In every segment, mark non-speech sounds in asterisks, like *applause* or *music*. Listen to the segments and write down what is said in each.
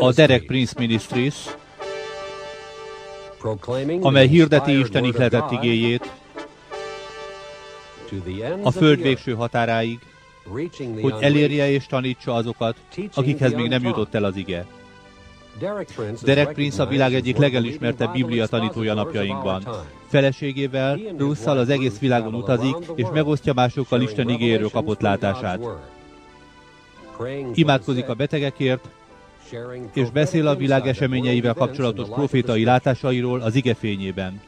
a Derek Prince Ministries, amely hirdeti Isten ihletett igéjét a föld végső határáig, hogy elérje és tanítsa azokat, akikhez még nem jutott el az ige. Derek Prince a világ egyik legelismertebb biblia tanítója napjainkban. Feleségével, Russzal az egész világon utazik, és megosztja másokkal Isten igéről kapott látását. Imádkozik a betegekért, és beszél a világ eseményeivel kapcsolatos profétai látásairól az ige fényében.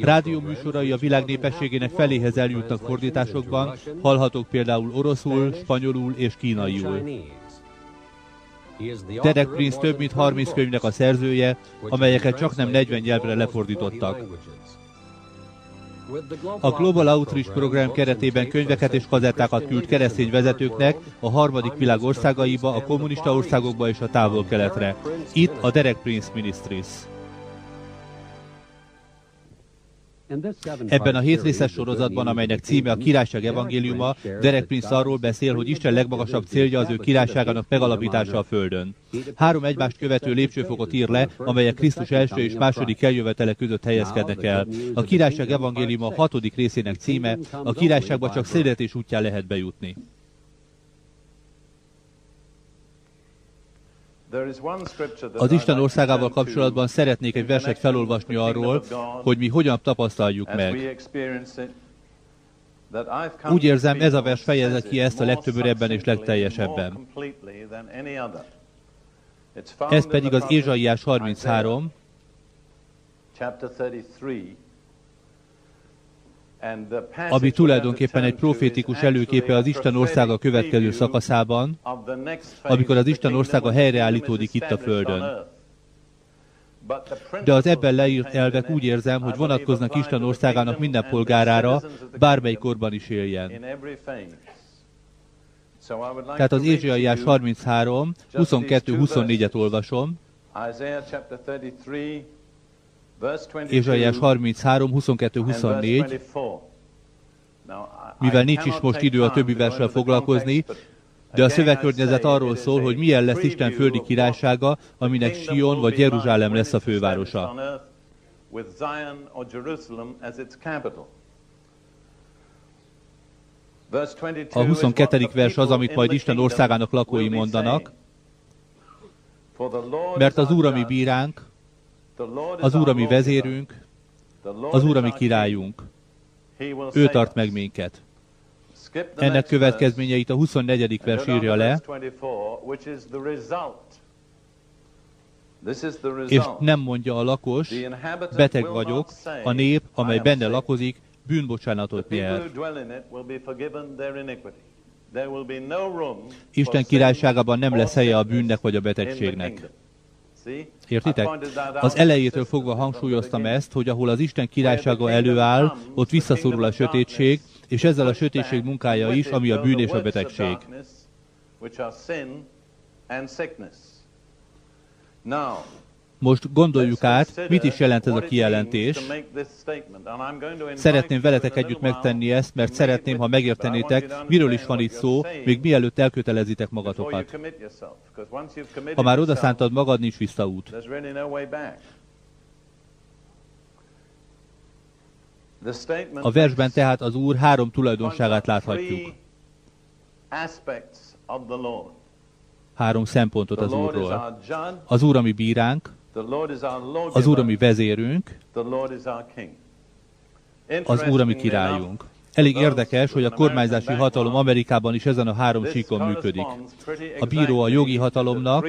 Rádió műsorai a világ népességének feléhez eljutnak fordításokban, hallhatók például oroszul, spanyolul és kínaiul. Derek Prince több mint 30 könyvnek a szerzője, amelyeket csak nem 40 nyelvre lefordítottak. A Global Outreach program keretében könyveket és kazettákat küld keresztény vezetőknek a harmadik világ országaiba, a kommunista országokba és a távol-keletre. Itt a Derek Prince Ministries. Ebben a hétrészes sorozatban, amelynek címe a Királyság evangéliuma, Derek Prince arról beszél, hogy Isten legmagasabb célja az ő királyságának megalapítása a Földön. Három egymást követő lépcsőfokot ír le, amelyek Krisztus első és második eljövetele között helyezkednek el. A Királyság evangéliuma hatodik részének címe, a királyságba csak széletés útján lehet bejutni. Az Isten országával kapcsolatban szeretnék egy verset felolvasni arról, hogy mi hogyan tapasztaljuk meg. Úgy érzem, ez a vers fejezett ki ezt a legtöbbörebben és legteljesebben. Ez pedig az Ézsaiás 33, ami tulajdonképpen egy profétikus előképe az Isten országa következő szakaszában, amikor az Isten országa helyreállítódik itt a Földön. De az ebben leírt elvek úgy érzem, hogy vonatkoznak Isten országának minden polgárára, bármely korban is éljen. Tehát az Ézsaiás 33, 22-24-et olvasom. Ézsaiás 33, 22, 24. Mivel nincs is most idő a többi versel foglalkozni, de a szövegkörnyezet arról szól, hogy milyen lesz Isten földi királysága, aminek Sion vagy Jeruzsálem lesz a fővárosa. A 22. vers az, amit majd Isten országának lakói mondanak, mert az Úr, ami bíránk, az Úr, ami vezérünk, az Úr, ami királyunk. Ő tart meg minket. Ennek következményeit a 24. vers írja le, és nem mondja a lakos, beteg vagyok, a nép, amely benne lakozik, bűnbocsánatot nyer. Isten királyságában nem lesz helye a bűnnek vagy a betegségnek. Értitek? Az elejétől fogva hangsúlyoztam ezt, hogy ahol az Isten királysága előáll, ott visszaszorul a sötétség, és ezzel a sötétség munkája is, ami a bűn és a betegség. Most gondoljuk át, mit is jelent ez a kijelentés. Szeretném veletek együtt megtenni ezt, mert szeretném, ha megértenétek, miről is van itt szó, még mielőtt elkötelezitek magatokat. Ha már odaszántad magad, nincs visszaút. A versben tehát az Úr három tulajdonságát láthatjuk. Három szempontot az Úrról. Az Úr, ami bíránk, az Úr, ami vezérünk, az Úr, ami királyunk. Elég érdekes, hogy a kormányzási hatalom Amerikában is ezen a három síkon működik. A bíró a jogi hatalomnak,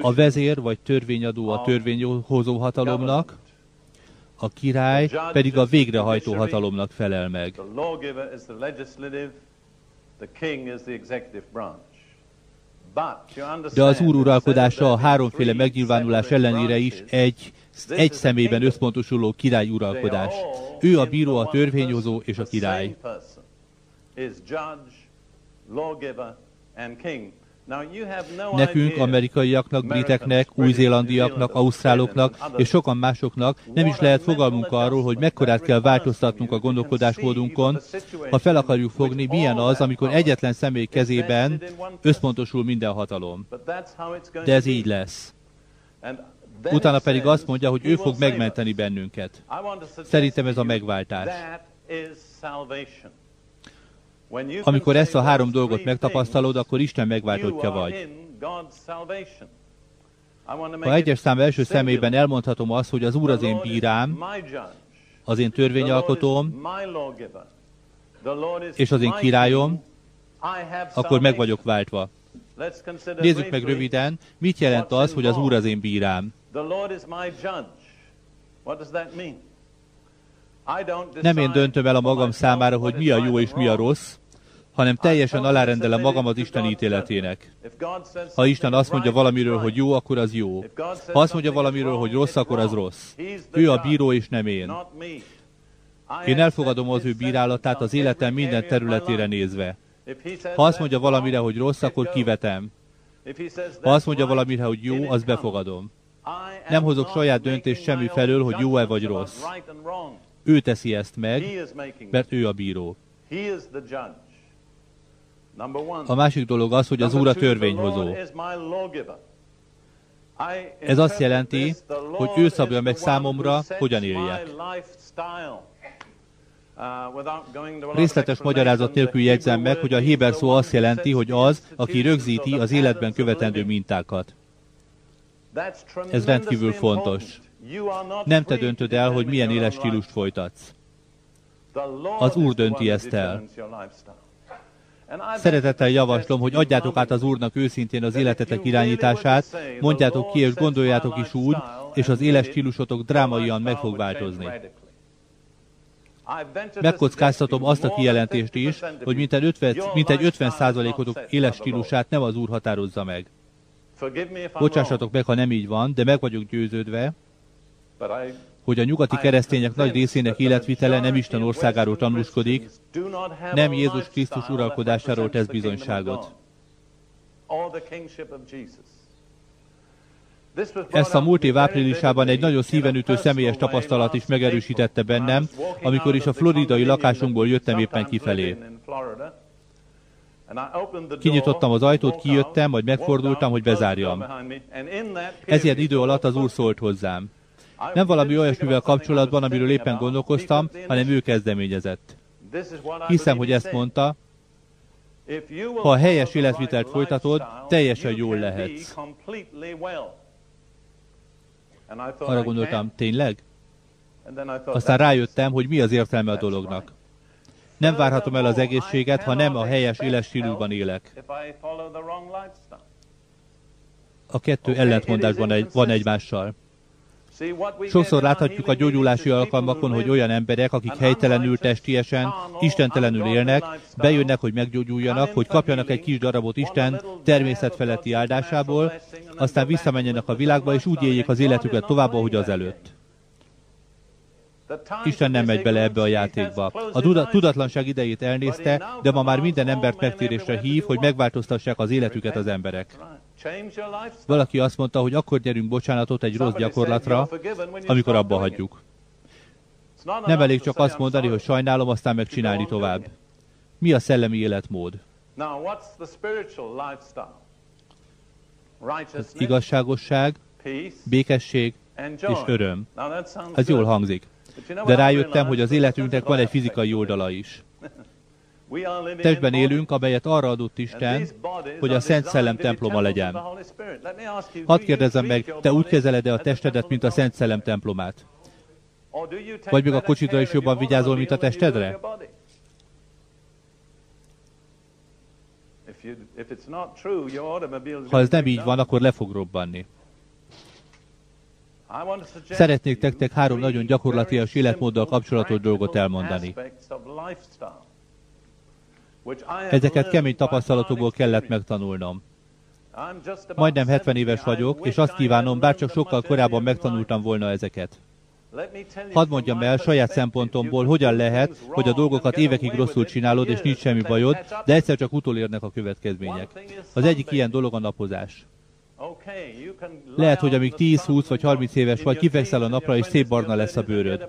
a vezér vagy törvényadó a törvényhozó hatalomnak, a király pedig a végrehajtó hatalomnak felel meg. De az úr uralkodása a háromféle megnyilvánulás ellenére is egy, egy szemében összpontosuló király uralkodás. Ő a bíró, a törvényhozó és a király. Nekünk, amerikaiaknak, briteknek, új-zélandiaknak, ausztráloknak és sokan másoknak nem is lehet fogalmunk arról, hogy mekkorát kell változtatnunk a gondolkodásmódunkon, ha fel akarjuk fogni, milyen az, amikor egyetlen személy kezében összpontosul minden hatalom. De ez így lesz. Utána pedig azt mondja, hogy ő fog megmenteni bennünket. Szerintem ez a megváltás. Amikor ezt a három dolgot megtapasztalod, akkor Isten megváltottja vagy. Ha egyes szám első szemében elmondhatom azt, hogy az Úr az én bírám, az én törvényalkotóm, és az én királyom, akkor meg vagyok váltva. Nézzük meg röviden, mit jelent az, hogy az Úr az én bírám. Nem én döntöm el a magam számára, hogy mi a jó és mi a rossz, hanem teljesen alárendelem magam az Isten ítéletének. Ha Isten azt mondja valamiről, hogy jó, akkor az jó. Ha azt mondja valamiről, hogy rossz, akkor az rossz. Ő a bíró, és nem én. Én elfogadom az ő bírálatát az életem minden területére nézve. Ha azt mondja valamire, hogy rossz, akkor kivetem. Ha azt mondja valamire, hogy jó, az befogadom. Nem hozok saját döntést semmi felől, hogy jó-e vagy rossz. Ő teszi ezt meg, mert ő a bíró. A másik dolog az, hogy az Úr a törvényhozó. Ez azt jelenti, hogy ő szabja meg számomra, hogyan éljek. Részletes magyarázat nélkül jegyzem meg, hogy a héber szó azt jelenti, hogy az, aki rögzíti az életben követendő mintákat. Ez rendkívül fontos. Nem te döntöd el, hogy milyen éles stílust folytatsz. Az Úr dönti ezt el. Szeretettel javaslom, hogy adjátok át az Úrnak őszintén az életetek irányítását, mondjátok ki és gondoljátok is úgy, és az éles stílusotok drámaian meg fog változni. Megkockáztatom azt a kijelentést is, hogy mintegy 50, mintegy 50 százalékotok éles stílusát nem az Úr határozza meg. Bocsássatok meg, ha nem így van, de meg vagyok győződve, hogy a nyugati keresztények nagy részének életvitele nem Isten országáról tanúskodik, nem Jézus Krisztus uralkodásáról tesz bizonyságot. Ezt a múlt év áprilisában egy nagyon szívenütő személyes tapasztalat is megerősítette bennem, amikor is a floridai lakásunkból jöttem éppen kifelé. Kinyitottam az ajtót, kijöttem, majd megfordultam, hogy bezárjam. Ezért idő alatt az úr szólt hozzám. Nem valami olyasmivel kapcsolatban, amiről éppen gondolkoztam, hanem ő kezdeményezett. Hiszem, hogy ezt mondta, ha a helyes életvitelt folytatod, teljesen jól lehetsz. Arra gondoltam, tényleg? Aztán rájöttem, hogy mi az értelme a dolognak. Nem várhatom el az egészséget, ha nem a helyes éles stílusban élek. A kettő ellentmondásban egy, van egymással. Sokszor láthatjuk a gyógyulási alkalmakon, hogy olyan emberek, akik helytelenül testiesen, istentelenül élnek, bejönnek, hogy meggyógyuljanak, hogy kapjanak egy kis darabot Isten természetfeletti áldásából, aztán visszamenjenek a világba, és úgy éljék az életüket tovább, ahogy az előtt. Isten nem megy bele ebbe a játékba. A tudatlanság idejét elnézte, de ma már minden embert megtérésre hív, hogy megváltoztassák az életüket az emberek. Valaki azt mondta, hogy akkor nyerünk bocsánatot egy rossz gyakorlatra, amikor abba hagyjuk. Nem elég csak azt mondani, hogy sajnálom, aztán megcsinálni tovább. Mi a szellemi életmód? Az igazságosság, békesség és öröm. Ez jól hangzik. De rájöttem, hogy az életünknek van egy fizikai oldala is. Testben élünk, amelyet arra adott Isten, hogy a Szent Szellem temploma legyen. Hadd kérdezem meg, te úgy kezeled-e a testedet, mint a Szent Szellem templomát? Vagy még a kocsidra is jobban vigyázol, mint a testedre? Ha ez nem így van, akkor le fog robbanni. Szeretnék nektek három nagyon gyakorlatilag életmóddal kapcsolatos dolgot elmondani. Ezeket kemény tapasztalatokból kellett megtanulnom. Majdnem 70 éves vagyok, és azt kívánom, bár csak sokkal korábban megtanultam volna ezeket. Hadd mondjam el saját szempontomból, hogyan lehet, hogy a dolgokat évekig rosszul csinálod, és nincs semmi bajod, de egyszer csak utolérnek a következmények. Az egyik ilyen dolog a napozás. Lehet, hogy amíg 10, 20 vagy 30 éves vagy, kifekszel a napra, és szép barna lesz a bőröd.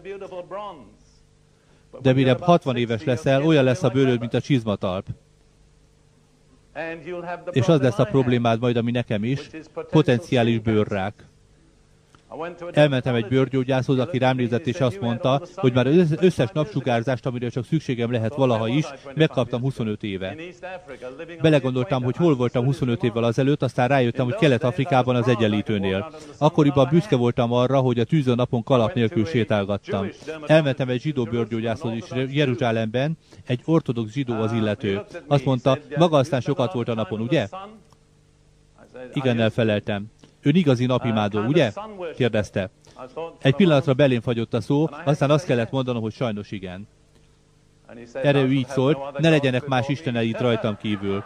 De mire 60 éves leszel, olyan lesz a bőröd, mint a csizmatalp. És az lesz a problémád majd, ami nekem is, potenciális bőrrák. Elmentem egy bőrgyógyászhoz, aki rám nézett, és azt mondta, hogy már az összes napsugárzást, amire csak szükségem lehet valaha is, megkaptam 25 éve. Belegondoltam, hogy hol voltam 25 évvel azelőtt, aztán rájöttem, hogy Kelet-Afrikában az egyenlítőnél. Akkoriban büszke voltam arra, hogy a tűző napon kalap nélkül sétálgattam. Elmentem egy zsidó bőrgyógyászhoz is Jeruzsálemben, egy ortodox zsidó az illető. Azt mondta, maga aztán sokat volt a napon, ugye? Igen, feleltem. Ön igazi napimádó, ugye? kérdezte. Egy pillanatra belém fagyott a szó, aztán azt kellett mondanom, hogy sajnos igen. Erre ő így szólt, ne legyenek más isteneid rajtam kívül.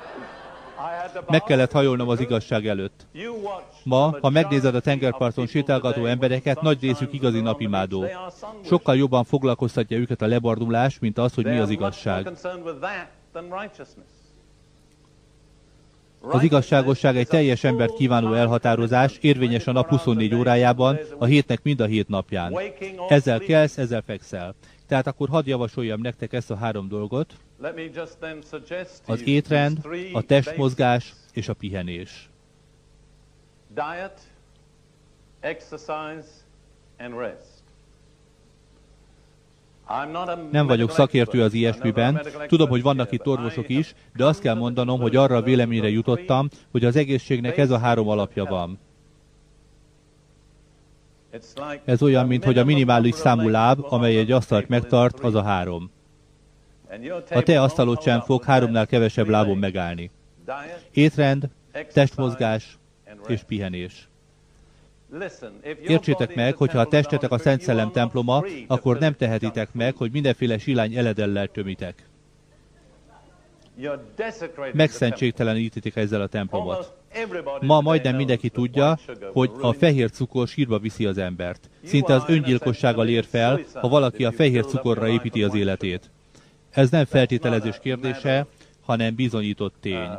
Meg kellett hajolnom az igazság előtt. Ma, ha megnézed a tengerparton sétálgató embereket, nagy részük igazi napimádó. Sokkal jobban foglalkoztatja őket a lebardulás, mint az, hogy mi az igazság. Az igazságosság egy teljes embert kívánó elhatározás, érvényes a nap 24 órájában, a hétnek mind a hét napján. Ezzel kelsz, ezzel fekszel. Tehát akkor hadd javasoljam nektek ezt a három dolgot. Az étrend, a testmozgás és a pihenés. Diet, exercise and rest. Nem vagyok szakértő az ilyesmiben, tudom, hogy vannak itt orvosok is, de azt kell mondanom, hogy arra a véleményre jutottam, hogy az egészségnek ez a három alapja van. Ez olyan, mint hogy a minimális számú láb, amely egy asztalt megtart, az a három. A te asztalod sem fog háromnál kevesebb lábon megállni. Étrend, testmozgás és pihenés. Értsétek meg, hogyha a testetek a Szent Szellem temploma, akkor nem tehetitek meg, hogy mindenféle silány eledellel tömitek. Megszentségtelenítitek ezzel a templomot. Ma majdnem mindenki tudja, hogy a fehér cukor sírba viszi az embert. Szinte az öngyilkossággal ér fel, ha valaki a fehér cukorra építi az életét. Ez nem feltételezés kérdése, hanem bizonyított tény.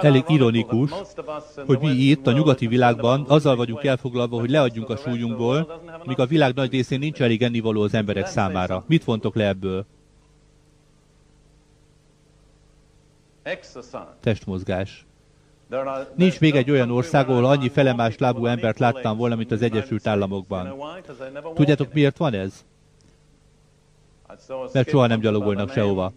Elég ironikus, hogy mi itt, a nyugati világban azzal vagyunk elfoglalva, hogy leadjunk a súlyunkból, míg a világ nagy részén nincs elég ennivaló az emberek számára. Mit vontok le ebből? Testmozgás. Nincs még egy olyan ország, ahol annyi felemás lábú embert láttam volna, mint az Egyesült Államokban. Tudjátok, miért van ez? Mert soha nem gyalogolnak sehova.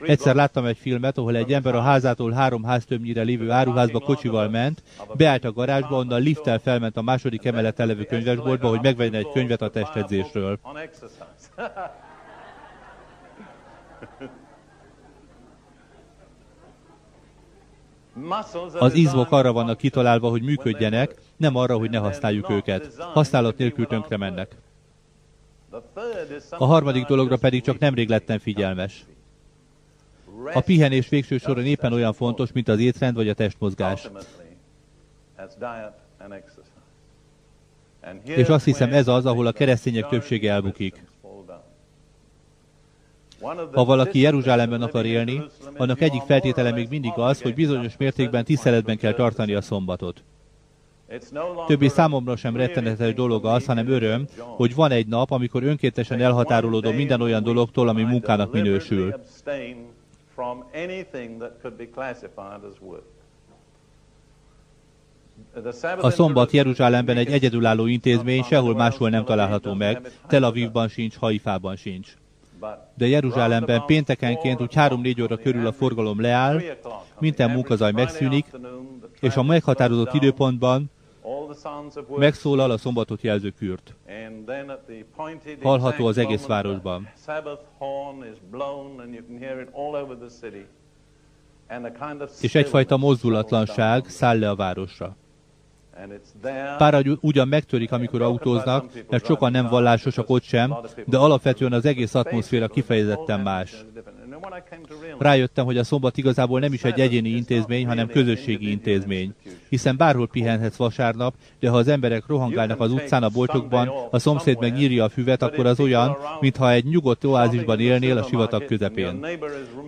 Egyszer láttam egy filmet, ahol egy ember a házától három háztömnyire lévő áruházba kocsival ment, beállt a garázsba, onnan lifttel felment a második emeleten levő könyvesboltba, hogy megvegye egy könyvet a testedzésről. Az izmok arra vannak kitalálva, hogy működjenek, nem arra, hogy ne használjuk őket. Használat nélkül tönkre mennek. A harmadik dologra pedig csak nemrég lettem figyelmes. A pihenés végső soron éppen olyan fontos, mint az étrend vagy a testmozgás. És azt hiszem ez az, ahol a keresztények többsége elbukik. Ha valaki Jeruzsálemben akar élni, annak egyik feltétele még mindig az, hogy bizonyos mértékben tiszteletben kell tartani a szombatot. Többi számomra sem rettenetes dolog az, hanem öröm, hogy van egy nap, amikor önkéntesen elhatárolódom minden olyan dologtól, ami munkának minősül from anything that could be classified as work. A szombat Jeruzsálemben egy egyedülálló intézmény, sehol máshol nem található meg, Tel Avivban sincs, Haifában sincs. De Jeruzsálemben péntekenként úgy 3-4 óra körül a forgalom leáll, minden munkazaj megszűnik, és a meghatározott időpontban Megszólal a szombatot jelző kürt. Hallható az egész városban. És egyfajta mozdulatlanság száll le a városra. Pár ugyan megtörik, amikor autóznak, mert sokan nem vallásosak ott sem, de alapvetően az egész atmoszféra kifejezetten más. Rájöttem, hogy a szombat igazából nem is egy egyéni intézmény, hanem közösségi intézmény. Hiszen bárhol pihenhetsz vasárnap, de ha az emberek rohangálnak az utcán, a boltokban, a szomszéd meg nyírja a füvet, akkor az olyan, mintha egy nyugodt oázisban élnél a sivatag közepén.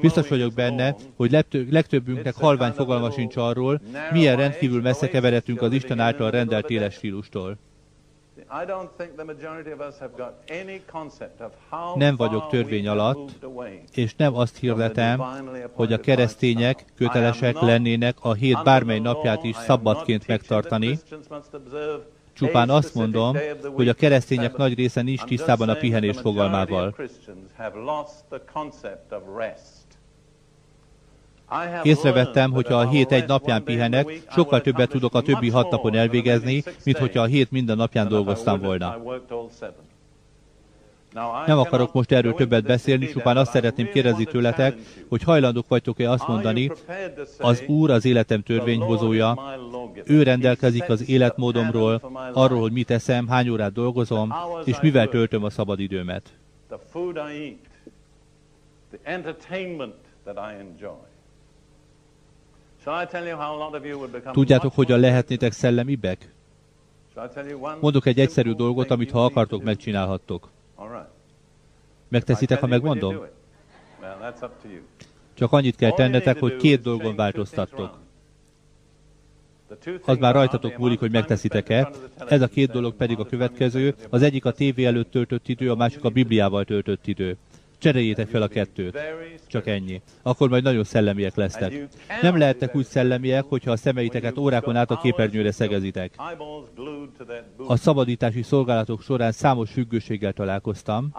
Biztos vagyok benne, hogy legtöbbünknek halvány fogalma sincs arról, milyen rendkívül messze keveredtünk az Isten által rendelt éles stílustól. Nem vagyok törvény alatt, és nem azt hirdetem, hogy a keresztények kötelesek lennének a hét bármely napját is szabadként megtartani, Csupán azt mondom, hogy a keresztények nagy része nincs tisztában a pihenés fogalmával. Észrevettem, hogyha a hét egy napján pihenek, sokkal többet tudok a többi hat napon elvégezni, mint hogyha a hét minden napján dolgoztam volna. Nem akarok most erről többet beszélni, csupán azt szeretném kérdezni tőletek, hogy hajlandók vagytok-e azt mondani, az Úr az életem törvényhozója, ő rendelkezik az életmódomról, arról, hogy mit eszem, hány órát dolgozom, és mivel töltöm a szabadidőmet. Tudjátok, hogyan lehetnétek szellemibbek? Mondok egy egyszerű dolgot, amit ha akartok, megcsinálhattok. Megteszitek, ha megmondom? Csak annyit kell tennetek, hogy két dolgon változtattok. Az már rajtatok múlik, hogy megteszitek-e. Ez a két dolog pedig a következő. Az egyik a tévé előtt töltött idő, a másik a Bibliával töltött idő. Cseréljétek fel a kettőt. Csak ennyi. Akkor majd nagyon szellemiek lesztek. Nem lehettek úgy szellemiek, hogyha a szemeiteket órákon át a képernyőre szegezitek. A szabadítási szolgálatok során számos függőséggel találkoztam.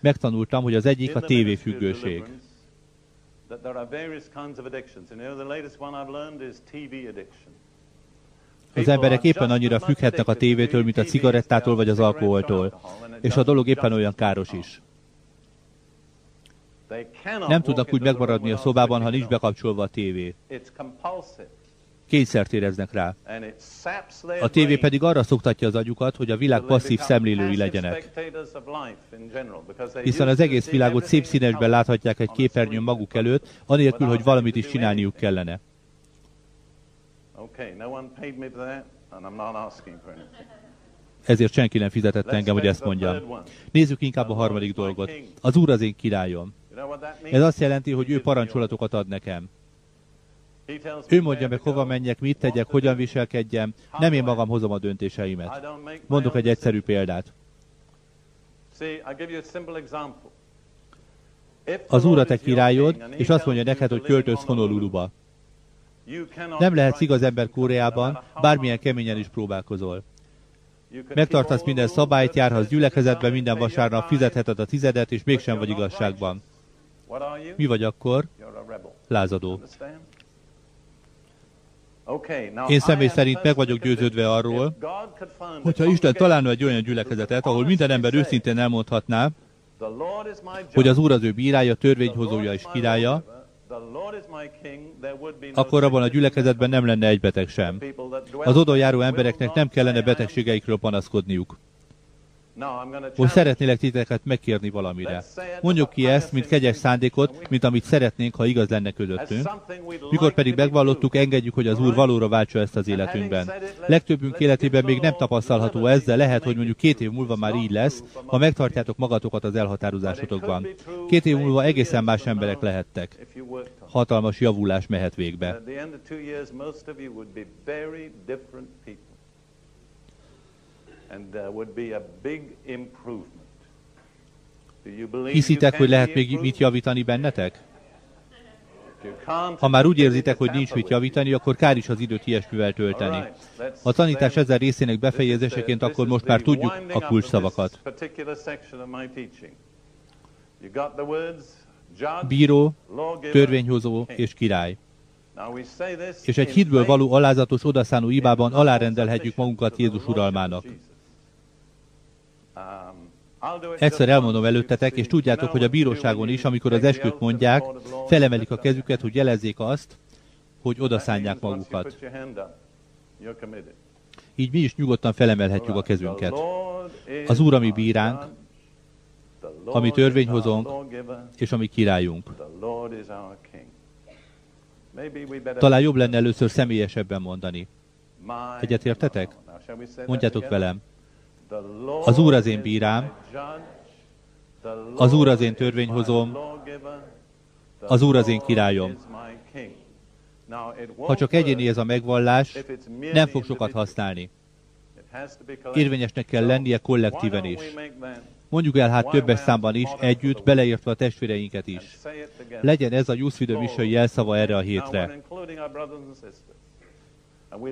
Megtanultam, hogy az egyik a tévéfüggőség. Az emberek éppen annyira függhetnek a tévétől, mint a cigarettától vagy az alkoholtól. És a dolog éppen olyan káros is. Nem tudnak úgy megmaradni a szobában, ha nincs bekapcsolva a tévé. Kényszert éreznek rá. A tévé pedig arra szoktatja az agyukat, hogy a világ passzív szemlélői legyenek. Hiszen az egész világot szép színesben láthatják egy képernyőn maguk előtt, anélkül, hogy valamit is csinálniuk kellene. Ezért senki nem fizetett engem, hogy ezt mondjam. Nézzük inkább a harmadik dolgot. Az Úr az én királyom. Ez azt jelenti, hogy ő parancsolatokat ad nekem. Ő mondja meg, hova menjek, mit tegyek, hogyan viselkedjem. Nem én magam hozom a döntéseimet. Mondok egy egyszerű példát. Az úr a te királyod, és azt mondja neked, hogy költözz Honoluluba. Nem lehetsz igaz ember Koreában, bármilyen keményen is próbálkozol. Megtartasz minden szabályt, járhatsz gyülekezetbe minden vasárnap, fizetheted a tizedet, és mégsem vagy igazságban. Mi vagy akkor? Lázadó. Én személy szerint meg vagyok győződve arról, hogyha Isten találna egy olyan gyülekezetet, ahol minden ember őszintén elmondhatná, hogy az Úr az ő bírája, törvényhozója és királya, akkor abban a gyülekezetben nem lenne egy beteg sem. Az oda járó embereknek nem kellene betegségeikről panaszkodniuk. Most szeretnélek titeket megkérni valamire. Mondjuk ki ezt, mint kegyes szándékot, mint amit szeretnénk, ha igaz lenne közöttünk. Mikor pedig megvallottuk, engedjük, hogy az Úr valóra váltsa ezt az életünkben. Legtöbbünk életében még nem tapasztalható ez, de lehet, hogy mondjuk két év múlva már így lesz, ha megtartjátok magatokat az elhatározásotokban. Két év múlva egészen más emberek lehettek. Hatalmas javulás mehet végbe. Hiszitek, hogy lehet még mit javítani bennetek? Ha már úgy érzitek, hogy nincs mit javítani, akkor kár is az időt ilyesmivel tölteni. A tanítás ezen részének befejezéseként akkor most már tudjuk a kulcsszavakat. Bíró, törvényhozó és király. És egy hitből való alázatos odaszánó ibában alárendelhetjük magunkat Jézus uralmának. Egyszer elmondom előttetek, és tudjátok, hogy a bíróságon is, amikor az esküt mondják, felemelik a kezüket, hogy jelezzék azt, hogy odaszánják magukat. Így mi is nyugodtan felemelhetjük a kezünket. Az Úr, ami bíránk, ami törvényhozónk, és ami királyunk. Talán jobb lenne először személyesebben mondani. Egyetértetek? Mondjátok velem. Az Úr az én bírám, az Úr az én törvényhozom, az Úr az én királyom. Ha csak egyéni ez a megvallás, nem fog sokat használni. Érvényesnek kell lennie kollektíven is. Mondjuk el hát többes számban is, együtt, beleértve a testvéreinket is. Legyen ez a Jusszvidő Misai jelszava erre a hétre.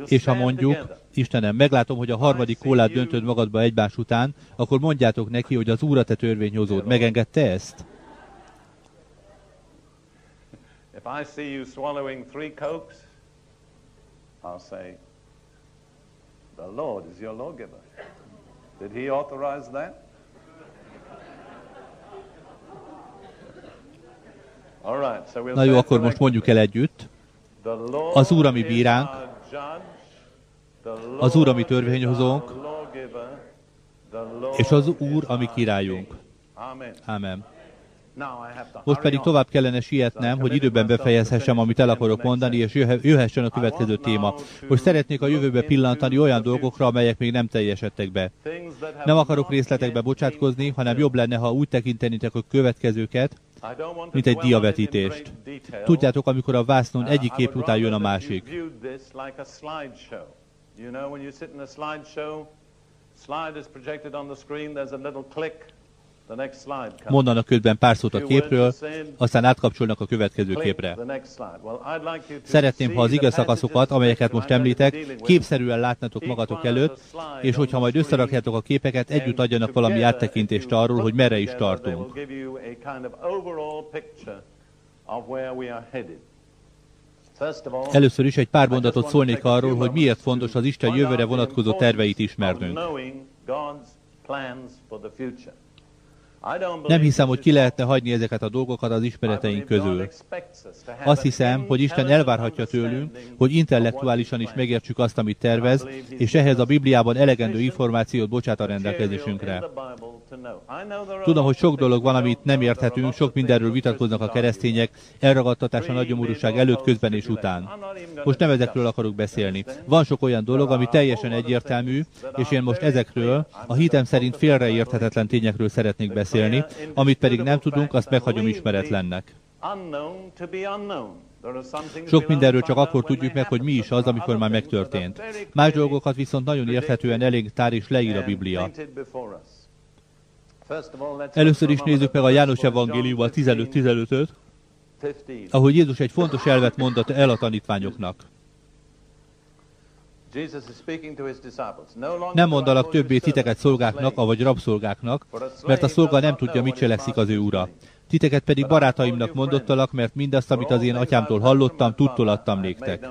És ha mondjuk, Istenem, meglátom, hogy a harmadik kólát döntöd magadba egymás után, akkor mondjátok neki, hogy az Úr a te törvényhozód. Megengedte ezt? If I see you swallowing three cokes, I'll say, the Lord is your lawgiver. Did he authorize that? Na jó, akkor most mondjuk el együtt. Az Úr, ami bíránk, az Úr, ami törvényhozónk, és az Úr, ami királyunk. Amen. Most pedig tovább kellene sietnem, hogy időben befejezhessem, amit el akarok mondani, és jöhessen a következő téma. Most szeretnék a jövőbe pillantani olyan dolgokra, amelyek még nem teljesedtek be. Nem akarok részletekbe bocsátkozni, hanem jobb lenne, ha úgy tekintenétek a következőket, mint egy diavetítést. Tudjátok, amikor a vásznon egyik kép után jön a másik. Slide is projected on the screen, there's a little click, mondanak közben pár szót a képről, aztán átkapcsolnak a következő képre. Szeretném, ha az igaz szakaszokat, amelyeket most említek, képszerűen látnátok magatok előtt, és hogyha majd összerakjátok a képeket, együtt adjanak valami áttekintést arról, hogy merre is tartunk. Először is egy pár mondatot szólnék arról, hogy miért fontos az Isten jövőre vonatkozó terveit ismernünk. Nem hiszem, hogy ki lehetne hagyni ezeket a dolgokat az ismereteink közül. Azt hiszem, hogy Isten elvárhatja tőlünk, hogy intellektuálisan is megértsük azt, amit tervez, és ehhez a Bibliában elegendő információt bocsát a rendelkezésünkre. Tudom, hogy sok dolog van, amit nem érthetünk, sok mindenről vitatkoznak a keresztények, elragadtatás a nagyomorúság előtt, közben és után. Most nem ezekről akarok beszélni. Van sok olyan dolog, ami teljesen egyértelmű, és én most ezekről, a hitem szerint félreérthetetlen tényekről szeretnék beszélni beszélni, amit pedig nem tudunk, azt meghagyom ismeretlennek. Sok mindenről csak akkor tudjuk meg, hogy mi is az, amikor már megtörtént. Más dolgokat viszont nagyon érthetően elég tár és leír a Biblia. Először is nézzük meg a János Evangélium a 15-15-öt, ahol Jézus egy fontos elvet mondott el a tanítványoknak. Nem mondalak többé titeket szolgáknak, avagy rabszolgáknak, mert a szolga nem tudja, mit cselekszik az ő ura. Titeket pedig barátaimnak mondottalak, mert mindazt, amit az én atyámtól hallottam, tudtól adtam néktek.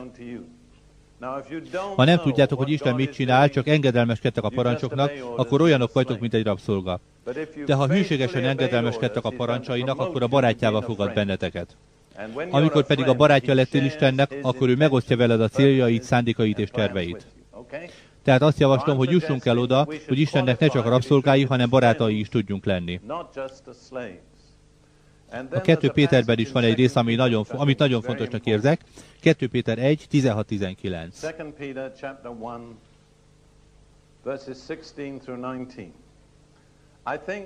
Ha nem tudjátok, hogy Isten mit csinál, csak engedelmeskedtek a parancsoknak, akkor olyanok vagytok, mint egy rabszolga. De ha hűségesen engedelmeskedtek a parancsainak, akkor a barátjával fogad benneteket. Amikor pedig a barátja lettél Istennek, akkor ő megosztja veled a céljait, szándékait és terveit. Tehát azt javaslom, hogy jussunk el oda, hogy Istennek ne csak a rabszolgái, hanem barátai is tudjunk lenni. A 2 Péterben is van egy rész, ami nagyon, amit nagyon fontosnak érzek. 2 Péter 1, 16-19.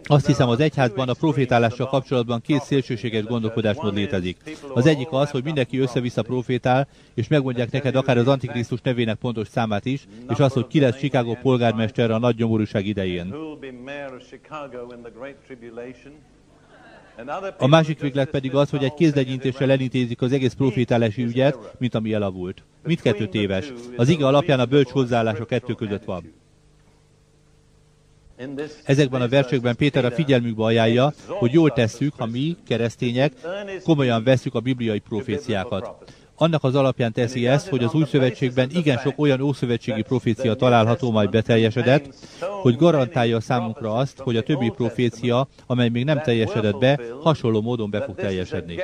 Azt hiszem, az egyházban a profétálással kapcsolatban két szélsőséges gondolkodásmód létezik. Az egyik az, hogy mindenki össze-vissza profétál, és megmondják neked akár az Antikrisztus nevének pontos számát is, és az, hogy ki lesz Chicago polgármester a nagy nyomorúság idején. A másik véglet pedig az, hogy egy kézlegyintéssel elintézik az egész profétálási ügyet, mint ami elavult. Mindkettő téves. Az ige alapján a bölcs hozzáállás a kettő között van. Ezekben a versekben Péter a figyelmükbe ajánlja, hogy jól tesszük, ha mi, keresztények, komolyan vesszük a bibliai proféciákat. Annak az alapján teszi ezt, hogy az új szövetségben igen sok olyan ószövetségi profécia található, majd beteljesedett, hogy garantálja számunkra azt, hogy a többi profécia, amely még nem teljesedett be, hasonló módon be fog teljesedni.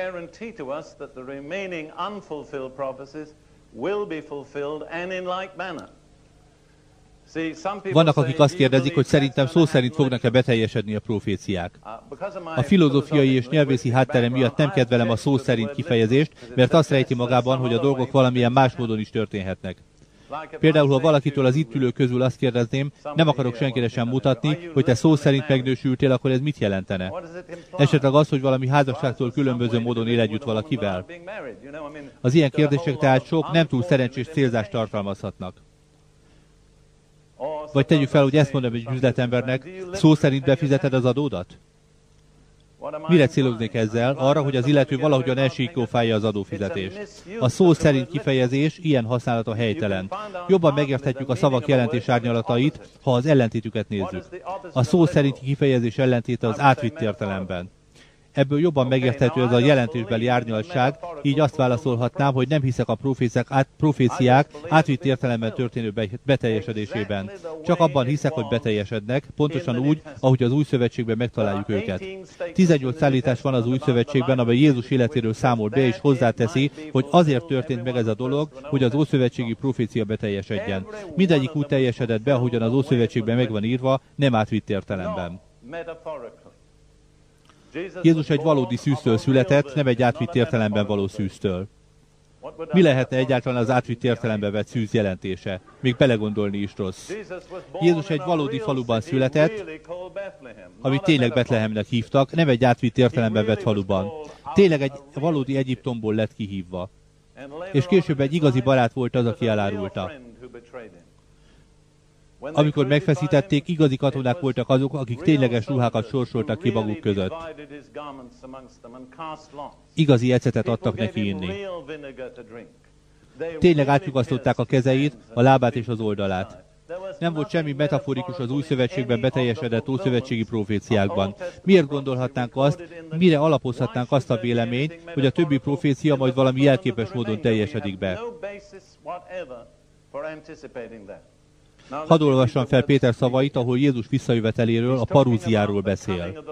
Vannak, akik azt kérdezik, hogy szerintem szó szerint fognak-e beteljesedni a proféciák. A filozófiai és nyelvészi hátterem miatt nem kedvelem a szó szerint kifejezést, mert azt rejti magában, hogy a dolgok valamilyen más módon is történhetnek. Például, ha valakitől az itt ülők közül azt kérdezném, nem akarok senkire sem mutatni, hogy te szó szerint megnősültél, akkor ez mit jelentene? Esetleg az, hogy valami házasságtól különböző módon él együtt valakivel? Az ilyen kérdések tehát sok nem túl szerencsés célzást tartalmazhatnak. Vagy tegyük fel, hogy ezt mondom egy üzletembernek, szó szerint befizeted az adódat? Mire céloznék ezzel? Arra, hogy az illető valahogyan elsíkófálja az adófizetést. A szó szerint kifejezés ilyen használata helytelen. Jobban megérthetjük a szavak jelentés árnyalatait, ha az ellentétüket nézzük. A szó szerinti kifejezés ellentéte az átvitt értelemben. Ebből jobban megérthető ez a jelentésbeli árnyaltság, így azt válaszolhatnám, hogy nem hiszek a proféciák, át, proféciák átvitt értelemben történő beteljesedésében. Csak abban hiszek, hogy beteljesednek, pontosan úgy, ahogy az új szövetségben megtaláljuk őket. 18 szállítás van az új szövetségben, amely Jézus életéről számol be, és hozzáteszi, hogy azért történt meg ez a dolog, hogy az ószövetségi profécia beteljesedjen. Mindegyik úgy teljesedett be, ahogyan az ószövetségben meg van írva, nem átvitt értelemben. Jézus egy valódi szűztől született, nem egy átvitt értelemben való szűztől. Mi lehetne egyáltalán az átvitt értelembe vett szűz jelentése? Még belegondolni is rossz. Jézus egy valódi faluban született, amit tényleg Betlehemnek hívtak, nem egy átvitt értelembe vett faluban. Tényleg egy valódi Egyiptomból lett kihívva. És később egy igazi barát volt az, aki elárulta. Amikor megfeszítették, igazi katonák voltak azok, akik tényleges ruhákat sorsoltak ki maguk között. Igazi ecetet adtak neki inni. Tényleg átjugasztották a kezeit, a lábát és az oldalát. Nem volt semmi metaforikus az új szövetségben beteljesedett ószövetségi proféciákban. Miért gondolhatnánk azt, mire alapozhatnánk azt a véleményt, hogy a többi profécia majd valami jelképes módon teljesedik be? Hadd olvassam fel Péter szavait, ahol Jézus visszajöveteléről, a parúziáról beszél.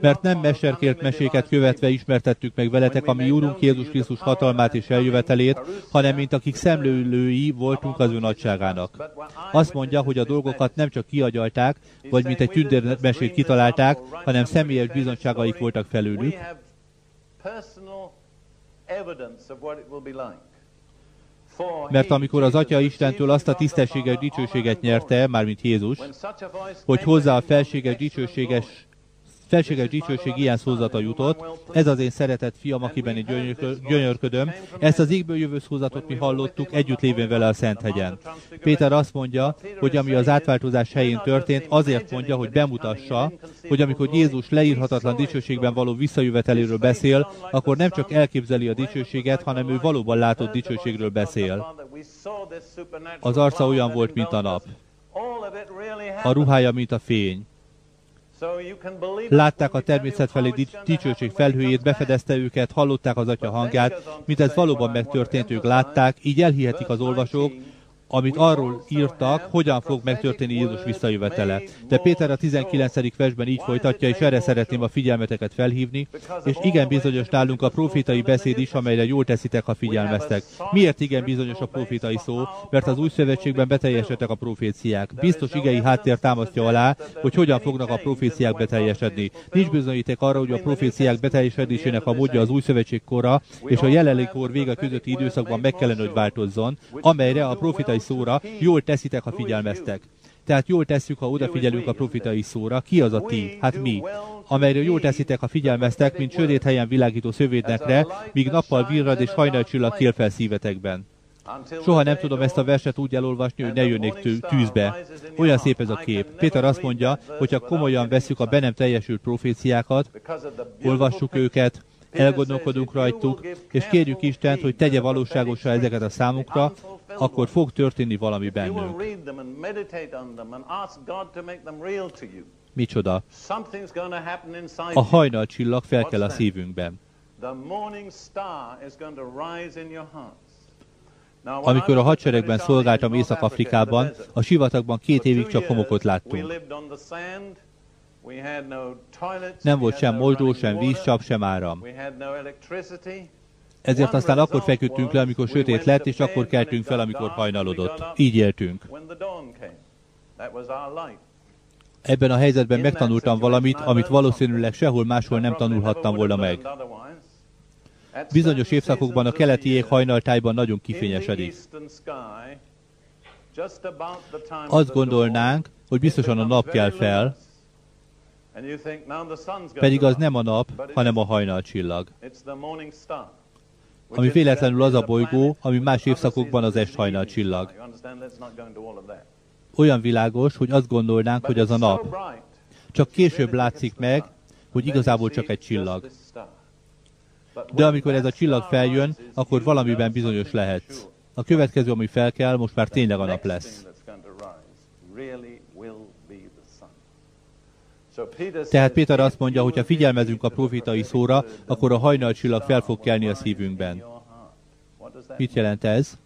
Mert nem mesterkért meséket követve ismertettük meg veletek, ami Úrunk Jézus Krisztus hatalmát és eljövetelét, hanem mint akik szemlőlői voltunk az ő nagyságának. Azt mondja, hogy a dolgokat nem csak kiagyalták, vagy mint egy tündérmesét kitalálták, hanem személyes bizonyságaik voltak felőlük, mert amikor az Atya Istentől azt a tisztességes dicsőséget nyerte, mármint Jézus, hogy hozzá a felséges dicsőséges felséges dicsőség ilyen szózata jutott, ez az én szeretett fiam, akiben én gyönyörködöm. Ezt az égből jövő szózatot mi hallottuk, együtt lévén vele a Szent hegyen. Péter azt mondja, hogy ami az átváltozás helyén történt, azért mondja, hogy bemutassa, hogy amikor Jézus leírhatatlan dicsőségben való visszajöveteléről beszél, akkor nem csak elképzeli a dicsőséget, hanem ő valóban látott dicsőségről beszél. Az arca olyan volt, mint a nap. A ruhája, mint a fény. Látták a természet felé dicsőség felhőjét, befedezte őket, hallották az atya hangját, mint ez valóban megtörtént, ők látták, így elhihetik az olvasók, amit arról írtak, hogyan fog megtörténni Jézus visszajövetele. De Péter a 19. versben így folytatja, és erre szeretném a figyelmeteket felhívni, és igen bizonyos nálunk a profétai beszéd is, amelyre jól teszitek, ha figyelmeztek. Miért igen bizonyos a profétai szó? Mert az új szövetségben beteljesedtek a proféciák. Biztos igei háttér támasztja alá, hogy hogyan fognak a proféciák beteljesedni. Nincs bizonyíték arra, hogy a proféciák beteljesedésének a módja az új szövetség kora és a jelenlegi kor vége közötti időszakban meg kellene, hogy változzon, amelyre a profétai szóra, jól teszitek, ha figyelmeztek. Tehát jól tesszük, ha odafigyelünk a profitai szóra. Ki az a ti? Hát mi. Amelyről jól teszitek, ha figyelmeztek, mint sötét helyen világító szövédnekre, míg nappal virrad és hajnalcsillag kél fel szívetekben. Soha nem tudom ezt a verset úgy elolvasni, hogy ne jönnék tűzbe. Olyan szép ez a kép. Péter azt mondja, hogy ha komolyan veszük a be nem teljesült proféciákat, olvassuk őket, elgondolkodunk rajtuk, és kérjük Istent, hogy tegye valóságosra ezeket a számunkra, akkor fog történni valami bennünk. Micsoda? A hajnal csillag felkel a szívünkben. Amikor a hadseregben szolgáltam Észak-Afrikában, a sivatagban két évig csak homokot láttunk. Nem volt sem moldó, sem vízcsap, sem áram. Ezért aztán akkor feküdtünk le, amikor sötét lett, és akkor keltünk fel, amikor hajnalodott. Így éltünk. Ebben a helyzetben megtanultam valamit, amit valószínűleg sehol máshol nem tanulhattam volna meg. Bizonyos évszakokban a keleti ég hajnaltájban nagyon kifényesedik. Azt gondolnánk, hogy biztosan a nap kell fel, pedig az nem a nap, hanem a hajnalcsillag. Ami véletlenül az a bolygó, ami más évszakokban az est hajnalcsillag. Olyan világos, hogy azt gondolnánk, hogy az a nap. Csak később látszik meg, hogy igazából csak egy csillag. De amikor ez a csillag feljön, akkor valamiben bizonyos lehetsz. A következő, ami fel kell, most már tényleg a nap lesz. Tehát Péter azt mondja, hogy ha figyelmezünk a profitai szóra, akkor a hajnalcsillag fel fog kelni a szívünkben. Mit jelent ez?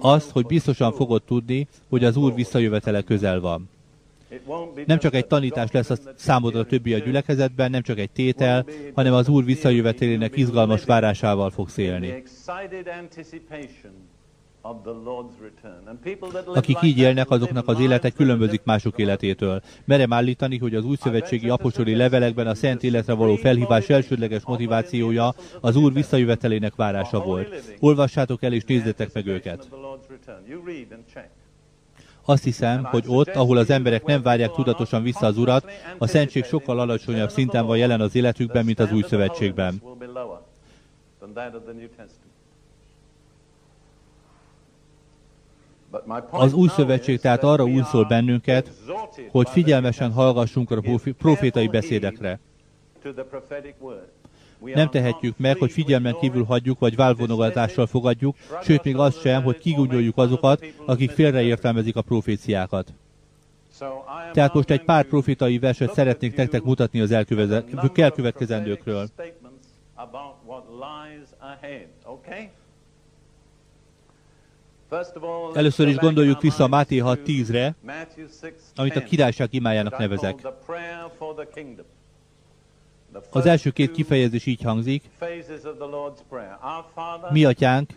Azt, hogy biztosan fogod tudni, hogy az Úr visszajövetele közel van. Nem csak egy tanítás lesz a számodra többi a gyülekezetben, nem csak egy tétel, hanem az Úr visszajövetelének izgalmas várásával fogsz élni. Akik így élnek, azoknak az élete különbözik mások életétől. Merem állítani, hogy az új szövetségi apostoli levelekben a szent életre való felhívás elsődleges motivációja az Úr visszajövetelének várása volt. Olvassátok el és nézzetek meg őket. Azt hiszem, hogy ott, ahol az emberek nem várják tudatosan vissza az Urat, a szentség sokkal alacsonyabb szinten van jelen az életükben, mint az új szövetségben. Az új szövetség tehát arra úszol bennünket, hogy figyelmesen hallgassunk a profétai beszédekre. Nem tehetjük meg, hogy figyelmen kívül hagyjuk, vagy válvonogatással fogadjuk, sőt még az sem, hogy kigúnyoljuk azokat, akik félreértelmezik a proféciákat. Tehát most egy pár profétai verset szeretnék nektek mutatni az elkövetkezendőkről. Először is gondoljuk vissza Máté 6.10-re, amit a királyság imájának nevezek. Az első két kifejezés így hangzik, mi atyánk,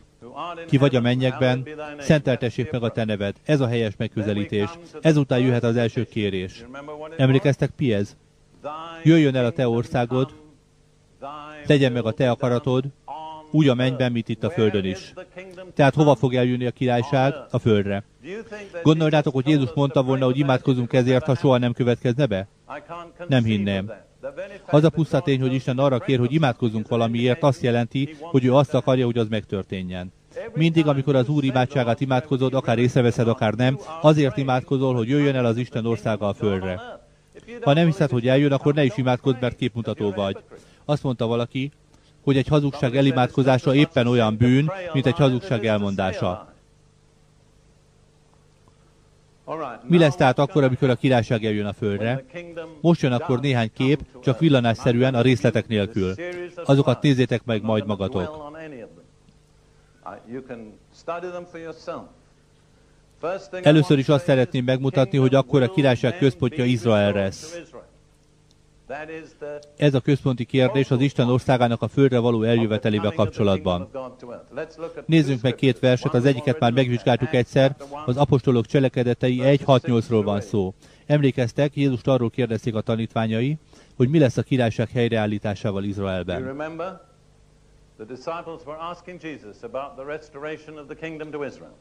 ki vagy a mennyekben, szenteltessék meg a te neved. Ez a helyes megközelítés. Ezután jöhet az első kérés. Emlékeztek, pi ez? Jöjjön el a te országod, tegyen meg a te akaratod, úgy a mennyben, mint itt a földön is. Tehát hova fog eljönni a királyság? A földre. Gondolnátok, hogy Jézus mondta volna, hogy imádkozunk ezért, ha soha nem következne be? Nem hinném. Az a puszta tény, hogy Isten arra kér, hogy imádkozzunk valamiért, azt jelenti, hogy ő azt akarja, hogy az megtörténjen. Mindig, amikor az Úr imádságát imádkozod, akár észreveszed, akár nem, azért imádkozol, hogy jöjjön el az Isten országa a földre. Ha nem hiszed, hogy eljön, akkor ne is imádkozz, mert képmutató vagy. Azt mondta valaki, hogy egy hazugság elimádkozása éppen olyan bűn, mint egy hazugság elmondása. Mi lesz tehát akkor, amikor a királyság eljön a földre? Most jön akkor néhány kép, csak villanásszerűen, a részletek nélkül. Azokat nézzétek meg majd magatok. Először is azt szeretném megmutatni, hogy akkor a királyság központja Izrael lesz. Ez a központi kérdés az Isten országának a földre való eljövetelével kapcsolatban. Nézzünk meg két verset, az egyiket már megvizsgáltuk egyszer, az apostolok cselekedetei 1.6.8-ról van szó. Emlékeztek, Jézust arról kérdezték a tanítványai, hogy mi lesz a királyság helyreállításával Izraelben. The disciples were asking Jesus about the restoration of the kingdom to Israel.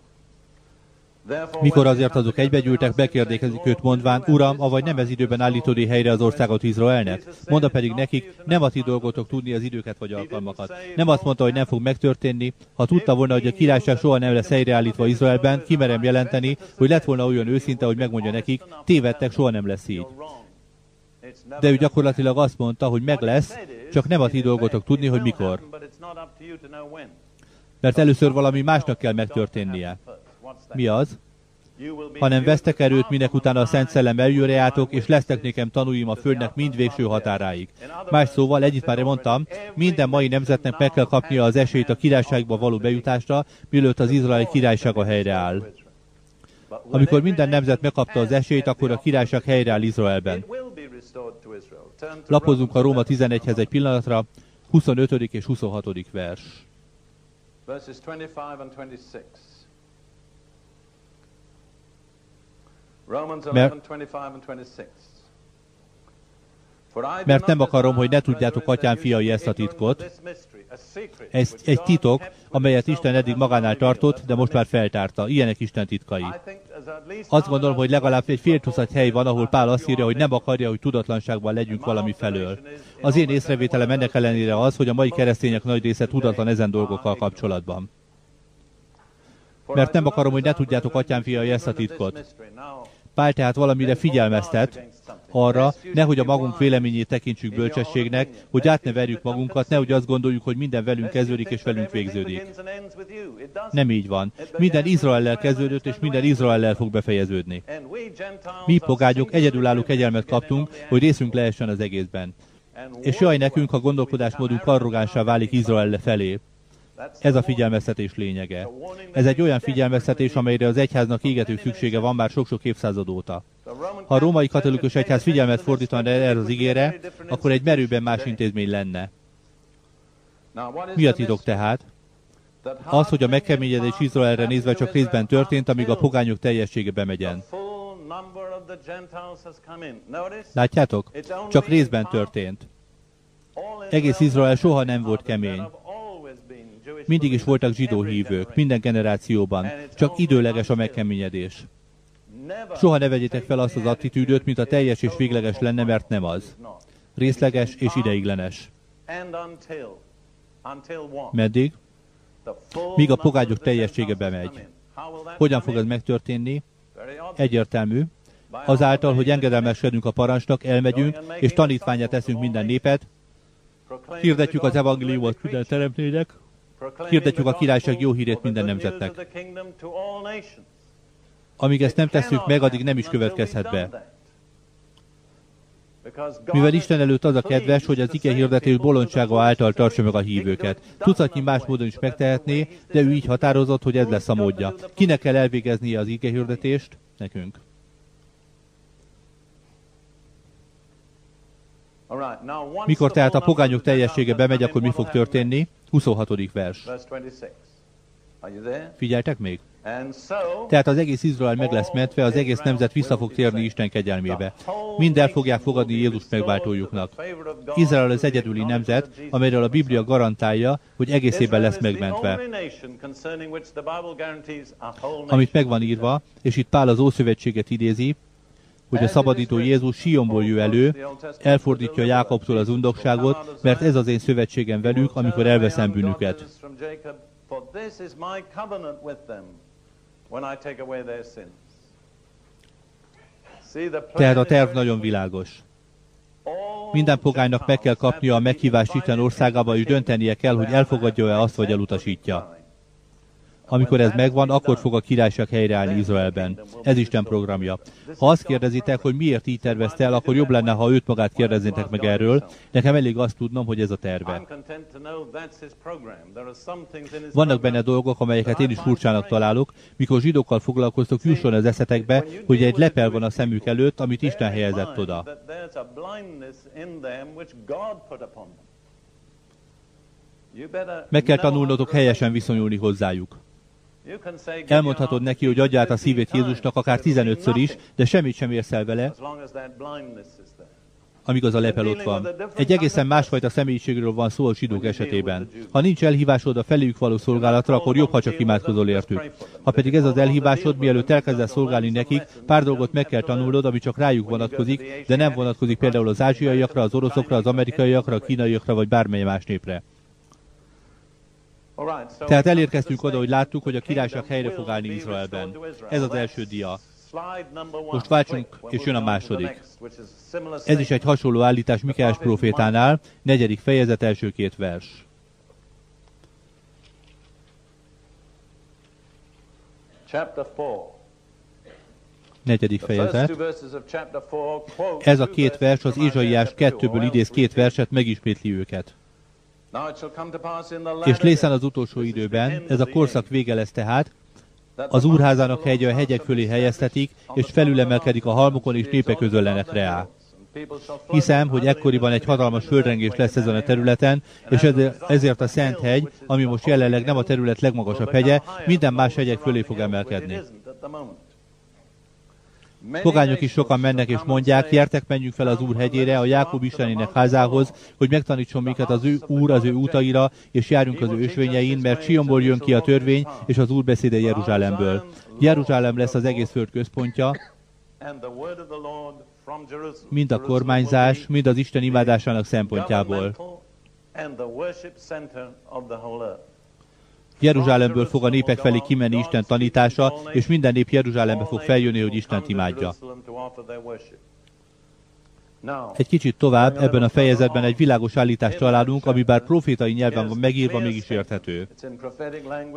Mikor azért azok egybegyűltek, bekérdékezik őt mondván, Uram, avagy nem ez időben állítódi helyre az országot Izraelnek? Monda pedig nekik, nem a ti dolgotok tudni az időket vagy alkalmakat. Nem azt mondta, hogy nem fog megtörténni. Ha tudta volna, hogy a királyság soha nem lesz helyreállítva Izraelben, kimerem jelenteni, hogy lett volna olyan őszinte, hogy megmondja nekik, tévedtek, soha nem lesz így. De ő gyakorlatilag azt mondta, hogy meg lesz, csak nem a ti dolgotok tudni, hogy mikor. Mert először valami másnak kell megtörténnie. Mi az? hanem vesztek erőt, minek utána a Szent Szellem eljörejátok, és lesztek nékem tanúim a földnek mind végső határáig. Más szóval, együtt már mondtam, minden mai nemzetnek meg kell kapnia az esélyt a királyságba való bejutásra, mielőtt az izraeli királysága helyreáll. Amikor minden nemzet megkapta az esélyt, akkor a királyság helyreáll Izraelben. Lapozunk a Róma 11-hez egy pillanatra, 25. és 26. vers. verses 25 and 26. Mert- 11, 25 and 26. For I do Mert nem akarom, hogy ne tudjátok, atyám fiai, ezt a titkot. Ez egy titok, amelyet Isten eddig magánál tartott, de most már feltárta. Ilyenek Isten titkai. Azt gondolom, hogy legalább egy fél tucat hely van, ahol Pál azt írja, hogy nem akarja, hogy tudatlanságban legyünk valami felől. Az én észrevételem ennek ellenére az, hogy a mai keresztények nagy része tudatlan ezen dolgokkal kapcsolatban. Mert nem akarom, hogy ne tudjátok, atyám fiai, ezt a titkot. Pál tehát valamire figyelmeztet, arra, nehogy a magunk véleményét tekintsük bölcsességnek, hogy át ne verjük magunkat, nehogy azt gondoljuk, hogy minden velünk kezdődik és velünk végződik. Nem így van. Minden Izraellel kezdődött, és minden Izraellel fog befejeződni. Mi pogányok egyedülálló kegyelmet kaptunk, hogy részünk lehessen az egészben. És jaj nekünk, ha gondolkodásmódunk arrogánsá válik Izrael felé. Ez a figyelmeztetés lényege. Ez egy olyan figyelmeztetés, amelyre az egyháznak égető szüksége van már sok-sok évszázad óta. Ha a római katolikus egyház figyelmet fordítana erre az ígére, akkor egy merőben más intézmény lenne. Mi a titok tehát? Az, hogy a megkeményedés Izraelre nézve csak részben történt, amíg a pogányok teljessége bemegyen. Látjátok? Csak részben történt. Egész Izrael soha nem volt kemény. Mindig is voltak zsidó hívők, minden generációban. Csak időleges a megkeményedés. Soha ne vegyétek fel azt az attitűdöt, mint a teljes és végleges lenne, mert nem az. Részleges és ideiglenes. Meddig? Míg a pogányok teljessége bemegy. Hogyan fog ez megtörténni? Egyértelmű. Azáltal, hogy engedelmeskedünk a parancsnak, elmegyünk, és tanítványát teszünk minden népet, hirdetjük az evangéliumot minden teremtőnek, hirdetjük a királyság jó hírét minden nemzetnek. amíg ezt nem tesszük meg, addig nem is következhet be. Mivel Isten előtt az a kedves, hogy az ige hirdetés bolondsága által tartsa meg a hívőket. Tucatnyi más módon is megtehetné, de ő így határozott, hogy ez lesz a módja. Kinek kell elvégeznie az ige hirdetést? Nekünk. Mikor tehát a pogányok teljessége bemegy, akkor mi fog történni? 26. vers. Figyeltek még? Tehát az egész Izrael meg lesz mentve, az egész nemzet vissza fog térni Isten kegyelmébe. Mind el fogják fogadni Jézus megváltójuknak. Izrael az egyedüli nemzet, amelyről a Biblia garantálja, hogy egészében lesz megmentve. Amit meg van írva, és itt Pál az Ószövetséget idézi, hogy a szabadító Jézus Sionból jő elő, elfordítja Jákobtól az undokságot, mert ez az én szövetségem velük, amikor elveszem bűnüket. Tehát a terv nagyon világos. Minden pogánynak meg kell kapnia a meghívást Isten országába, és döntenie kell, hogy elfogadja-e azt, vagy elutasítja. Amikor ez megvan, akkor fog a királyság helyreállni Izraelben. Ez Isten programja. Ha azt kérdezitek, hogy miért így tervezte el, akkor jobb lenne, ha őt magát kérdeznétek meg erről. Nekem elég azt tudnom, hogy ez a terve. Vannak benne dolgok, amelyeket én is furcsának találok. Mikor zsidókkal foglalkoztok, jusson az eszetekbe, hogy egy lepel van a szemük előtt, amit Isten helyezett oda. Meg kell tanulnotok helyesen viszonyulni hozzájuk. Elmondhatod neki, hogy adja át a szívét Jézusnak akár 15-ször is, de semmit sem érsz el vele, amíg az a lepel ott van. Egy egészen másfajta személyiségről van szó a zsidók esetében. Ha nincs elhívásod a feléjük való szolgálatra, akkor jobb, ha csak imádkozol értük. Ha pedig ez az elhívásod, mielőtt elkezdesz szolgálni nekik, pár dolgot meg kell tanulnod, ami csak rájuk vonatkozik, de nem vonatkozik például az ázsiaiakra, az oroszokra, az amerikaiakra, a kínaiakra vagy bármely más népre. Tehát elérkeztünk oda, hogy láttuk, hogy a királyság helyre fog állni Izraelben. Ez az első dia. Most váltsunk, és jön a második. Ez is egy hasonló állítás Mikeás profétánál, negyedik fejezet, első két vers. Negyedik fejezet. Ez a két vers az Izsaiás kettőből idéz két verset, megismétli őket. És lészen az utolsó időben, ez a korszak vége lesz tehát, az úrházának hegye a hegyek fölé helyeztetik, és felülemelkedik a halmokon, és népek közöllenek rá. Hiszem, hogy ekkoriban egy hatalmas földrengés lesz ezen a területen, és ezért a Szent hegy, ami most jelenleg nem a terület legmagasabb hegye, minden más hegyek fölé fog emelkedni. Pogányok is sokan mennek és mondják, gyertek, menjünk fel az Úr hegyére, a Jákob Istenének házához, hogy megtanítson minket az ő Úr az ő utaira, és járjunk az ő ösvényein, mert Sionból jön ki a törvény, és az Úr beszéde Jeruzsálemből. Jeruzsálem lesz az egész föld központja, mind a kormányzás, mind az Isten imádásának szempontjából. Jeruzsálemből fog a népek felé kimenni Isten tanítása, és minden nép Jeruzsálembe fog feljönni, hogy Istent imádja. Egy kicsit tovább, ebben a fejezetben egy világos állítást találunk, ami bár profétai nyelven van megírva, mégis érthető.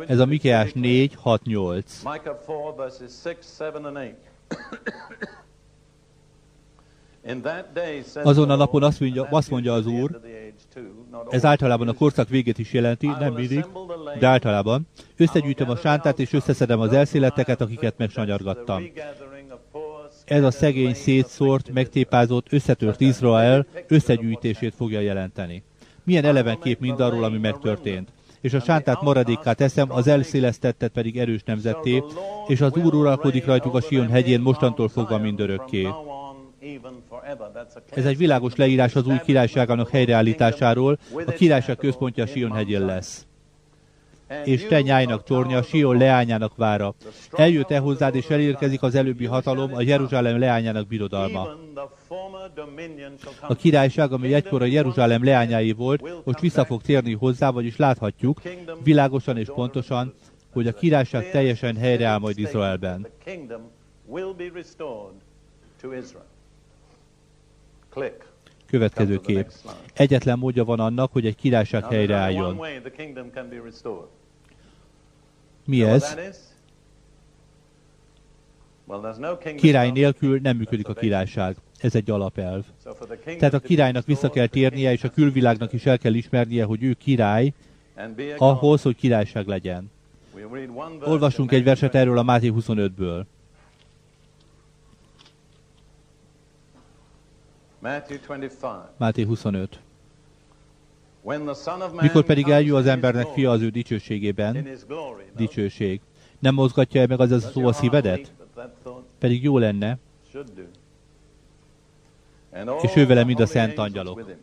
Ez a Mikeás 4, 6, 8. Azon a napon azt mondja, azt mondja az Úr, ez általában a korszak végét is jelenti, nem mindig, de általában. Összegyűjtöm a sántát, és összeszedem az elszéleteket, akiket megsanyargattam. Ez a szegény, szétszórt, megtépázott, összetört Izrael összegyűjtését fogja jelenteni. Milyen eleven kép mindarról, ami megtörtént. És a sántát maradékát teszem, az elszélesztettet pedig erős nemzetté, és az Úr uralkodik rajtuk a Sion hegyén mostantól fogva mindörökké. Ez egy világos leírás az új királyságának helyreállításáról, a királyság központja Sion hegyén lesz. És te nyájnak tornya, Sion leányának vára. Eljött-e hozzád, és elérkezik az előbbi hatalom, a Jeruzsálem leányának birodalma. A királyság, ami egykor a Jeruzsálem leányái volt, most vissza fog térni hozzá, vagyis láthatjuk, világosan és pontosan, hogy a királyság teljesen helyreáll majd Izraelben. Következő kép. Egyetlen módja van annak, hogy egy királyság helyreálljon. Mi ez? Király nélkül nem működik a királyság. Ez egy alapelv. Tehát a királynak vissza kell térnie, és a külvilágnak is el kell ismernie, hogy ő király, ahhoz, hogy királyság legyen. Olvasunk egy verset erről a Máté 25-ből. Máté 25. Mikor pedig eljön az embernek fia az ő dicsőségében, dicsőség, nem mozgatja -e meg az a szó a szívedet? Pedig jó lenne, és ő vele mind a szent angyalok.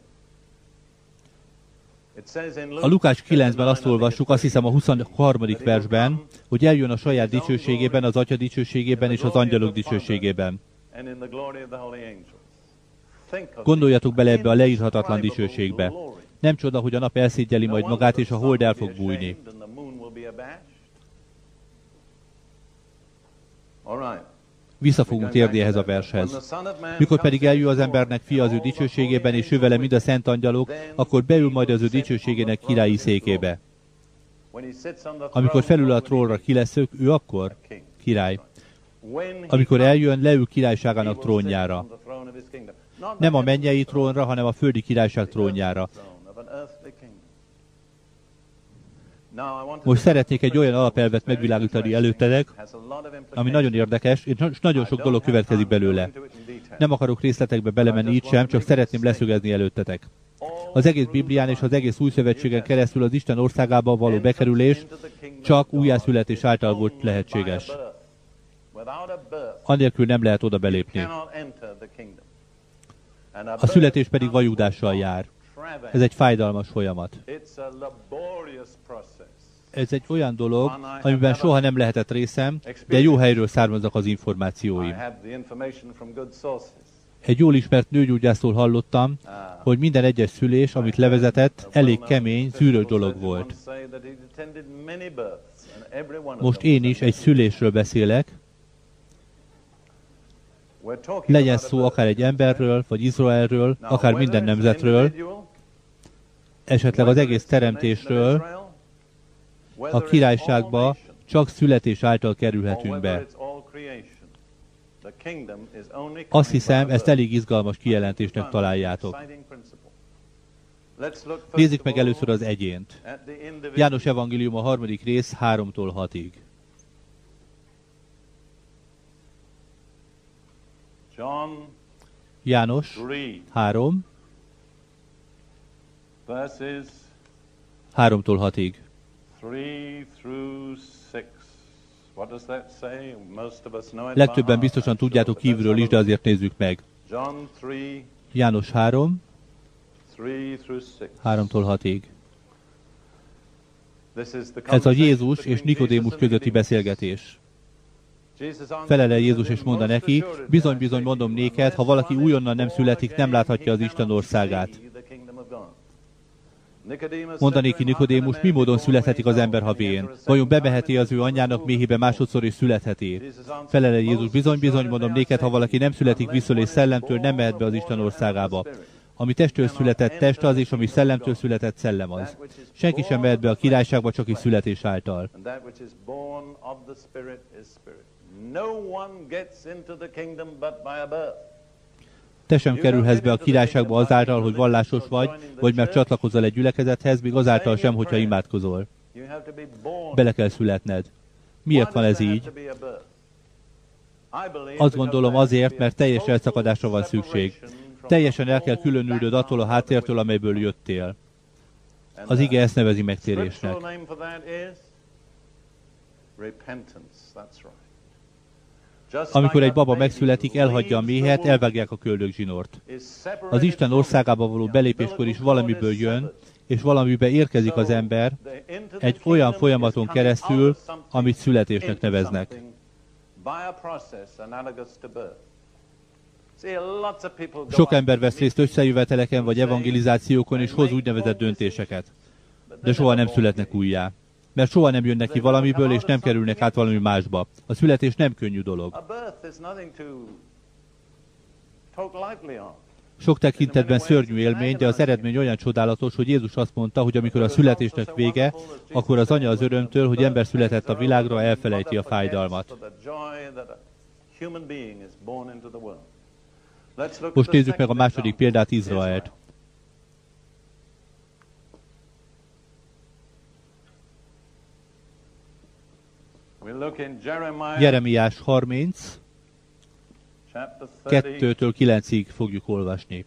A Lukás 9-ben azt olvassuk, azt hiszem a 23. versben, hogy eljön a saját dicsőségében, az Atya dicsőségében és az angyalok dicsőségében. Gondoljatok bele ebbe a leírhatatlan dicsőségbe. Nem csoda, hogy a nap elszégyeli majd magát, és a hold el fog bújni. Vissza fogunk térni ehhez a vershez. Mikor pedig eljön az embernek fia az ő dicsőségében, és ő vele mind a szent angyalok, akkor beül majd az ő dicsőségének királyi székébe. Amikor felül a trónra ki lesz ő akkor király. Amikor eljön, leül királyságának trónjára. Nem a mennyei trónra, hanem a földi királyság trónjára. Most szeretnék egy olyan alapelvet megvilágítani előttetek, ami nagyon érdekes, és nagyon sok dolog következik belőle. Nem akarok részletekbe belemenni így sem, csak szeretném leszögezni előttetek. Az egész Biblián és az egész új szövetségen keresztül az Isten országába való bekerülés csak újjászületés által volt lehetséges. Anélkül nem lehet oda belépni. A születés pedig vajudással jár. Ez egy fájdalmas folyamat. Ez egy olyan dolog, amiben soha nem lehetett részem, de jó helyről származnak az információim. Egy jól ismert nőgyógyásztól hallottam, hogy minden egyes szülés, amit levezetett, elég kemény, zűrös dolog volt. Most én is egy szülésről beszélek, legyen szó akár egy emberről, vagy Izraelről, akár minden nemzetről, esetleg az egész teremtésről, a királyságba csak születés által kerülhetünk be. Azt hiszem, ezt elég izgalmas kijelentésnek találjátok. Nézzük meg először az egyént. János Evangélium a harmadik rész 3-tól 6-ig. János 3, 3-tól 6-ig. Legtöbben biztosan tudjátok kívülről is, de azért nézzük meg. János 3, 3-tól 6-ig. Ez a Jézus és Nikodémus közötti beszélgetés. Felele Jézus és mondta neki, bizony-bizony mondom néked, ha valaki újonnan nem születik, nem láthatja az Isten országát. Mondanéki Nikodémus, mi módon születhetik az ember, ha vén? Vajon bebeheti az ő anyjának méhébe másodszor is születheti? Felele Jézus, bizony-bizony mondom néked, ha valaki nem születik vissza és szellemtől, nem mehet be az Isten országába. Ami testtől született test az, és ami szellemtől született szellem az. Senki sem mehet be a királyságba, csak is születés által. Te sem kerülhetsz be a királyságba azáltal, hogy vallásos vagy, vagy mert csatlakozol egy gyülekezethez, még azáltal sem, hogyha imádkozol. Bele kell születned. Miért van ez így? Azt gondolom azért, mert teljes elszakadásra van szükség. Teljesen el kell különülnöd attól a háttértől, amelyből jöttél. Az ige ezt nevezi megtérésnek. Amikor egy baba megszületik, elhagyja a méhet, elvágják a köldögzsinort. Az Isten országába való belépéskor is valamiből jön, és valamibe érkezik az ember egy olyan folyamaton keresztül, amit születésnek neveznek. Sok ember vesz részt összejöveteleken vagy evangelizációkon, és hoz úgynevezett döntéseket. De soha nem születnek újjá. Mert soha nem jönnek ki valamiből, és nem kerülnek át valami másba. A születés nem könnyű dolog. Sok tekintetben szörnyű élmény, de az eredmény olyan csodálatos, hogy Jézus azt mondta, hogy amikor a születésnek vége, akkor az anya az örömtől, hogy ember született a világra, elfelejti a fájdalmat. Most nézzük meg a második példát, Izraelt. Jeremiás 30, 2-től 9-ig fogjuk olvasni.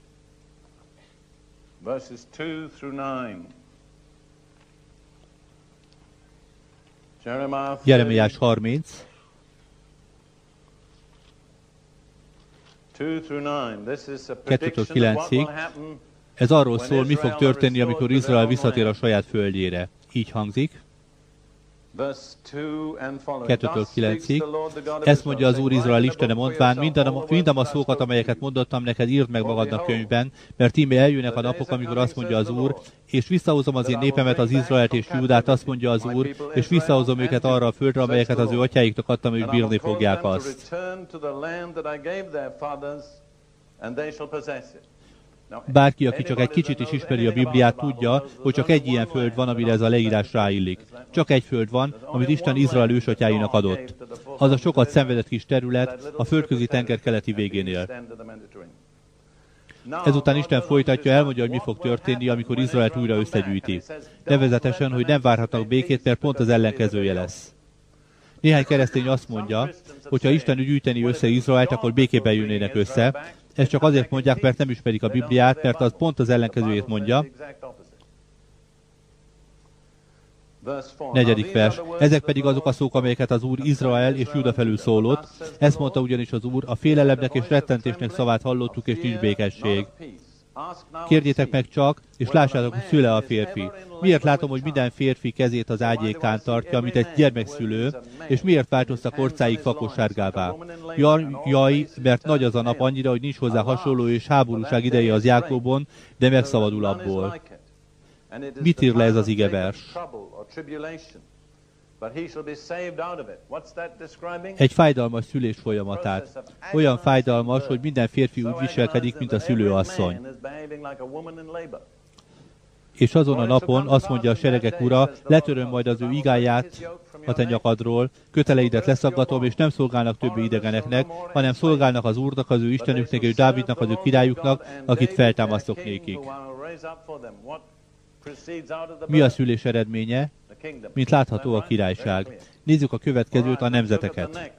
Jeremiás 30, 2-től 9-ig. Ez arról szól, mi fog történni, amikor Izrael visszatér a saját földjére. Így hangzik. 2-től 9-ig. Ezt mondja az Úr Izrael Istene mondván, mindam a szókat, amelyeket mondottam neked, írd meg magadnak könyvben, mert íme eljönnek a napok, amikor azt mondja az Úr, és visszahozom az én népemet, az Izraelt és Júdát, azt mondja az Úr, és visszahozom őket arra a földre, amelyeket az ő atyáiknak adtam, ők bírni fogják azt. Bárki, aki csak egy kicsit is ismeri a Bibliát, tudja, hogy csak egy ilyen föld van, amire ez a leírás ráillik. Csak egy föld van, amit Isten Izrael ősatyáinak adott. Az a sokat szenvedett kis terület a földközi tenger keleti végénél. Ezután Isten folytatja, elmondja, hogy mi fog történni, amikor Izraelt újra összegyűjti. Nevezetesen, hogy nem várhatnak békét, mert pont az ellenkezője lesz. Néhány keresztény azt mondja, hogy ha Isten gyűjteni össze Izraelt, akkor békében jönnének össze, ezt csak azért mondják, mert nem ismerik a Bibliát, mert az pont az ellenkezőjét mondja. Negyedik vers. Ezek pedig azok a szók, amelyeket az Úr Izrael és Juda felül szólott. Ezt mondta ugyanis az Úr, a félelemnek és rettentésnek szavát hallottuk, és nincs békesség. Kérjétek meg csak, és lássátok, hogy szüle a férfi. Miért látom, hogy minden férfi kezét az ágyékán tartja, mint egy gyermekszülő, és miért változtak orcáig fakosárgává? Jaj, jaj, mert nagy az a nap annyira, hogy nincs hozzá hasonló, és háborúság ideje az Jákobon, de megszabadul abból. Mit ír le ez az igevers? Egy fájdalmas szülés folyamatát. Olyan fájdalmas, hogy minden férfi úgy viselkedik, mint a szülőasszony. És azon a napon azt mondja a seregek ura, letöröm majd az ő igáját a te nyakadról, köteleidet leszaggatom, és nem szolgálnak többi idegeneknek, hanem szolgálnak az Úrnak, az ő Istenüknek és Dávidnak, az ő királyuknak, akit feltámasztok nékik. Mi a szülés eredménye? mint látható a királyság. Nézzük a következőt, a nemzeteket.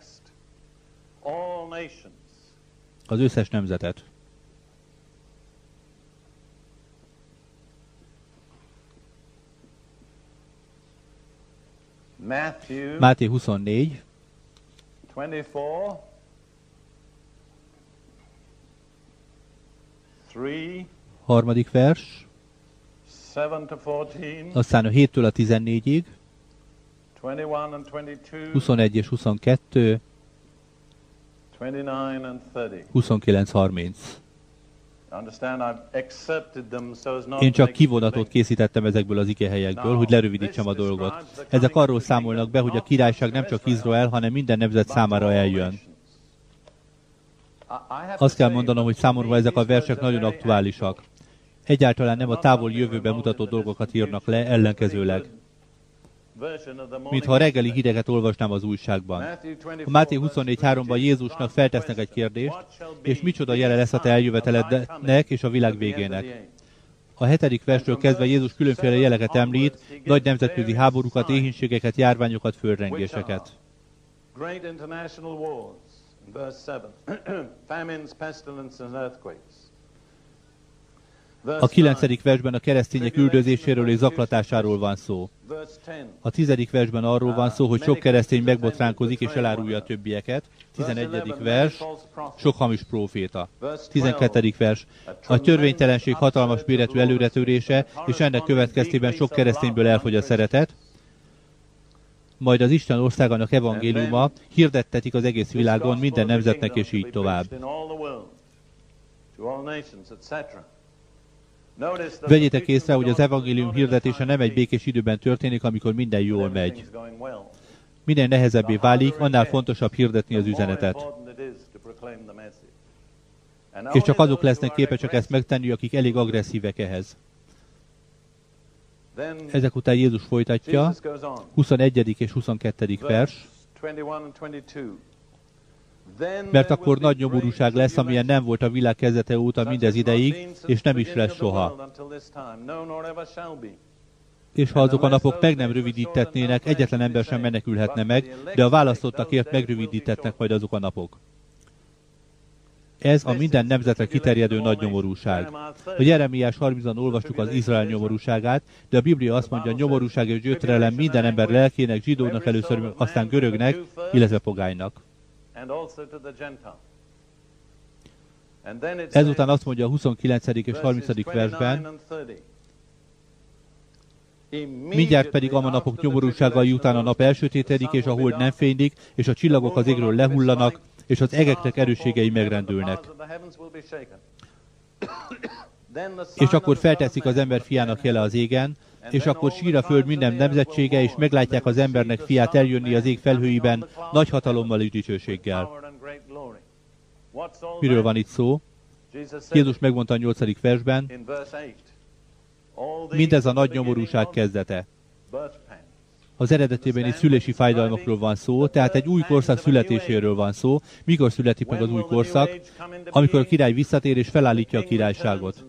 Az összes nemzetet. Máté 24, 3, harmadik vers, aztán a 7-től a 14-ig, 21 and 22, 21 és 22, 29 and 30. 29, 30. Understand, I've accepted them so as not Én to csak kivonatot készítettem ezekből az igehelyekből, hogy lerövidítsem a dolgot. Ezek arról számolnak be, hogy a királyság nem csak Izrael, hanem minden nemzet számára eljön. Azt kell mondanom, hogy számomra ezek a versek nagyon aktuálisak. Egyáltalán nem a távol jövőben mutató dolgokat írnak le, ellenkezőleg. Mintha a reggeli híreget olvasnám az újságban. A Máté 24.3-ban Jézusnak feltesznek egy kérdést, és micsoda jele lesz a te eljövetelednek és a világ végének. A hetedik verstől kezdve Jézus különféle jeleket említ, nagy nemzetközi háborúkat, éhínségeket, járványokat, földrengéseket. Great international wars, verse 7. *clears throat* Famines, pestilences and earthquakes. A kilencedik 9, versben a keresztények üldözéséről és zaklatásáról van szó. verse 10. A tizedik versben arról van szó, hogy sok keresztény megbotránkozik és elárulja a többieket. Tizenegyedik vers, sok hamis próféta. Tizenkettedik vers, a törvénytelenség hatalmas méretű előretörése, és ennek következtében sok keresztényből elfogy a szeretet. Majd az Isten országának evangéliuma hirdettetik az egész világon, minden nemzetnek, és így tovább. Vegyétek észre, hogy az evangélium hirdetése nem egy békés időben történik, amikor minden jól megy. Minél nehezebbé válik, annál fontosabb hirdetni az üzenetet. És csak azok lesznek képesek ezt megtenni, akik elég agresszívek ehhez. Ezek után Jézus folytatja, 21. és 22. vers, mert akkor nagy nyomorúság lesz, amilyen nem volt a világ kezdete óta mindez ideig, és nem is lesz soha. És ha azok a napok meg nem rövidítetnének, egyetlen ember sem menekülhetne meg, de a választottakért megrövidítetnek majd azok a napok. Ez a minden nemzetre kiterjedő nagy nyomorúság. A Jeremiás 30-an olvastuk az Izrael nyomorúságát, de a Biblia azt mondja, nyomorúság és gyötrelem minden ember lelkének, zsidónak először, aztán görögnek, illetve pogánynak. Ezután azt mondja a 29. és 30. versben, Mindjárt pedig a napok nyomorúságai után a nap elsötétedik, és a hold nem fénylik, és a csillagok az égről lehullanak, és az egeknek erősségei megrendülnek. És akkor felteszik az ember fiának jele az égen, és akkor sír a föld minden nemzetsége, és meglátják az embernek fiát eljönni az ég felhőiben, nagy hatalommal és dicsőséggel. Miről van itt szó? Jézus megmondta a 8. versben, mindez a nagy nyomorúság kezdete. Az eredetében itt szülési fájdalmakról van szó, tehát egy új korszak születéséről van szó. Mikor születik meg az új korszak? Amikor a király visszatér és felállítja a királyságot.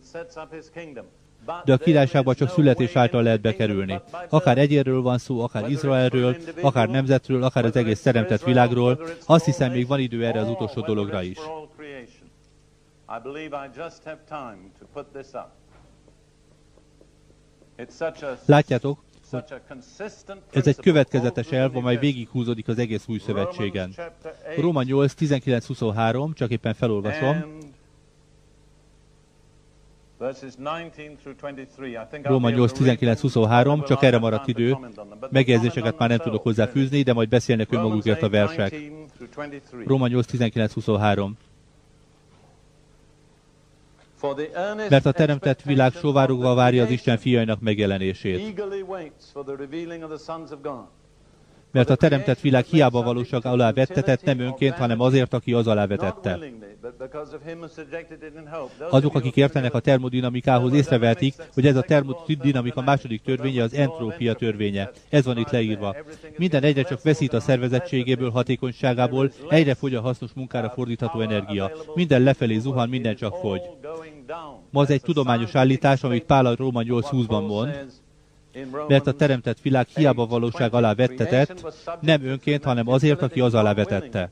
De a királyságba csak születés által lehet bekerülni. Akár egyéről van szó, akár Izraelről, akár nemzetről, akár az egész teremtett világról. Azt hiszem, még van idő erre az utolsó dologra is. Látjátok, ez egy következetes elv, amely végighúzódik az egész új szövetségen. Róma 8, 19-23, csak éppen felolvasom. Róma 8, 19-23, csak erre maradt idő. Megjegyzéseket már nem tudok hozzáfűzni, de majd beszélnek önmagukért a versek. Róma 8, 19-23. Mert a teremtett világ sovárogva várja az Isten fiainak megjelenését. Mert a teremtett világ hiába valóság alá vettetett, nem önként, hanem azért, aki az alá vetette. Azok, akik értenek a termodinamikához, észrevehetik, hogy ez a termodinamika második törvénye az entrópia törvénye. Ez van itt leírva. Minden egyre csak veszít a szervezettségéből, hatékonyságából, egyre fogy a hasznos munkára fordítható energia. Minden lefelé zuhan, minden csak fogy. Ma az egy tudományos állítás, amit Pál a Róma 8.20-ban mond, mert a teremtett világ hiába valóság alá vettetett, nem önként, hanem azért, aki az alá vetette.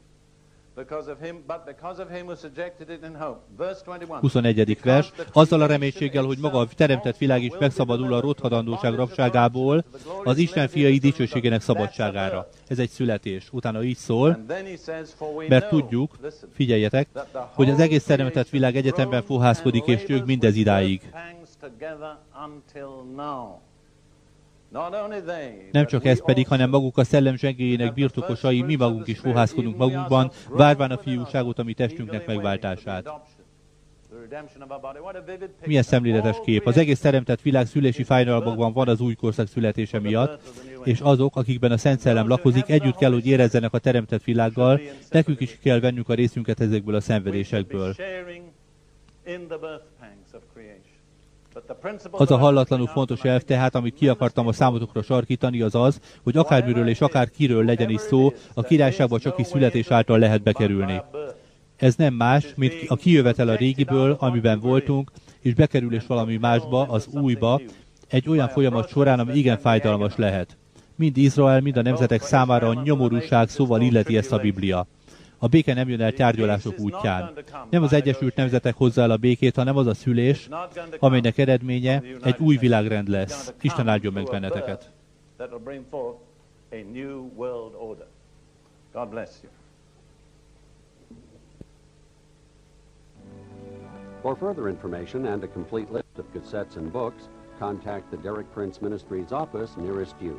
Because of him, but because of him who subjected it in hope. Verse 21. 21. vers, azzal a reménységgel, hogy maga a teremtett világ is megszabadul a rothadandóság rabságából, az Isten fiai dicsőségének szabadságára. Ez egy születés. Utána így szól, mert tudjuk, figyeljetek, hogy az egész teremtett világ egyetemben fohászkodik és nyög mindez idáig. Nem csak ez pedig, hanem maguk a szellem zsengéjének birtokosai, mi magunk is fohászkodunk magunkban, várván a fiúságot, ami testünknek megváltását. Milyen szemléletes kép. Az egész teremtett világ szülési fájdalmakban van az új korszak születése miatt, és azok, akikben a Szent Szellem lakozik, együtt kell, hogy érezzenek a teremtett világgal, nekünk is kell vennünk a részünket ezekből a szenvedésekből. Az a hallatlanul fontos elv tehát, amit ki akartam a számotokra sarkítani, az az, hogy akármiről és akár kiről legyen is szó, a királyságba csak is születés által lehet bekerülni. Ez nem más, mint a kijövetel a régiből, amiben voltunk, és bekerülés valami másba, az újba, egy olyan folyamat során, ami igen fájdalmas lehet. Mind Izrael, mind a nemzetek számára a nyomorúság szóval illeti ezt a Biblia. A béke nem jön el tárgyalások útján. Nem az Egyesült Nemzetek hozzá el a békét, hanem az a szülés, amelynek eredménye egy új világrend lesz. Isten áldjon meg benneteket. God bless you. For further information and a complete list of cassettes and books, contact the Derek Prince Ministries office nearest you.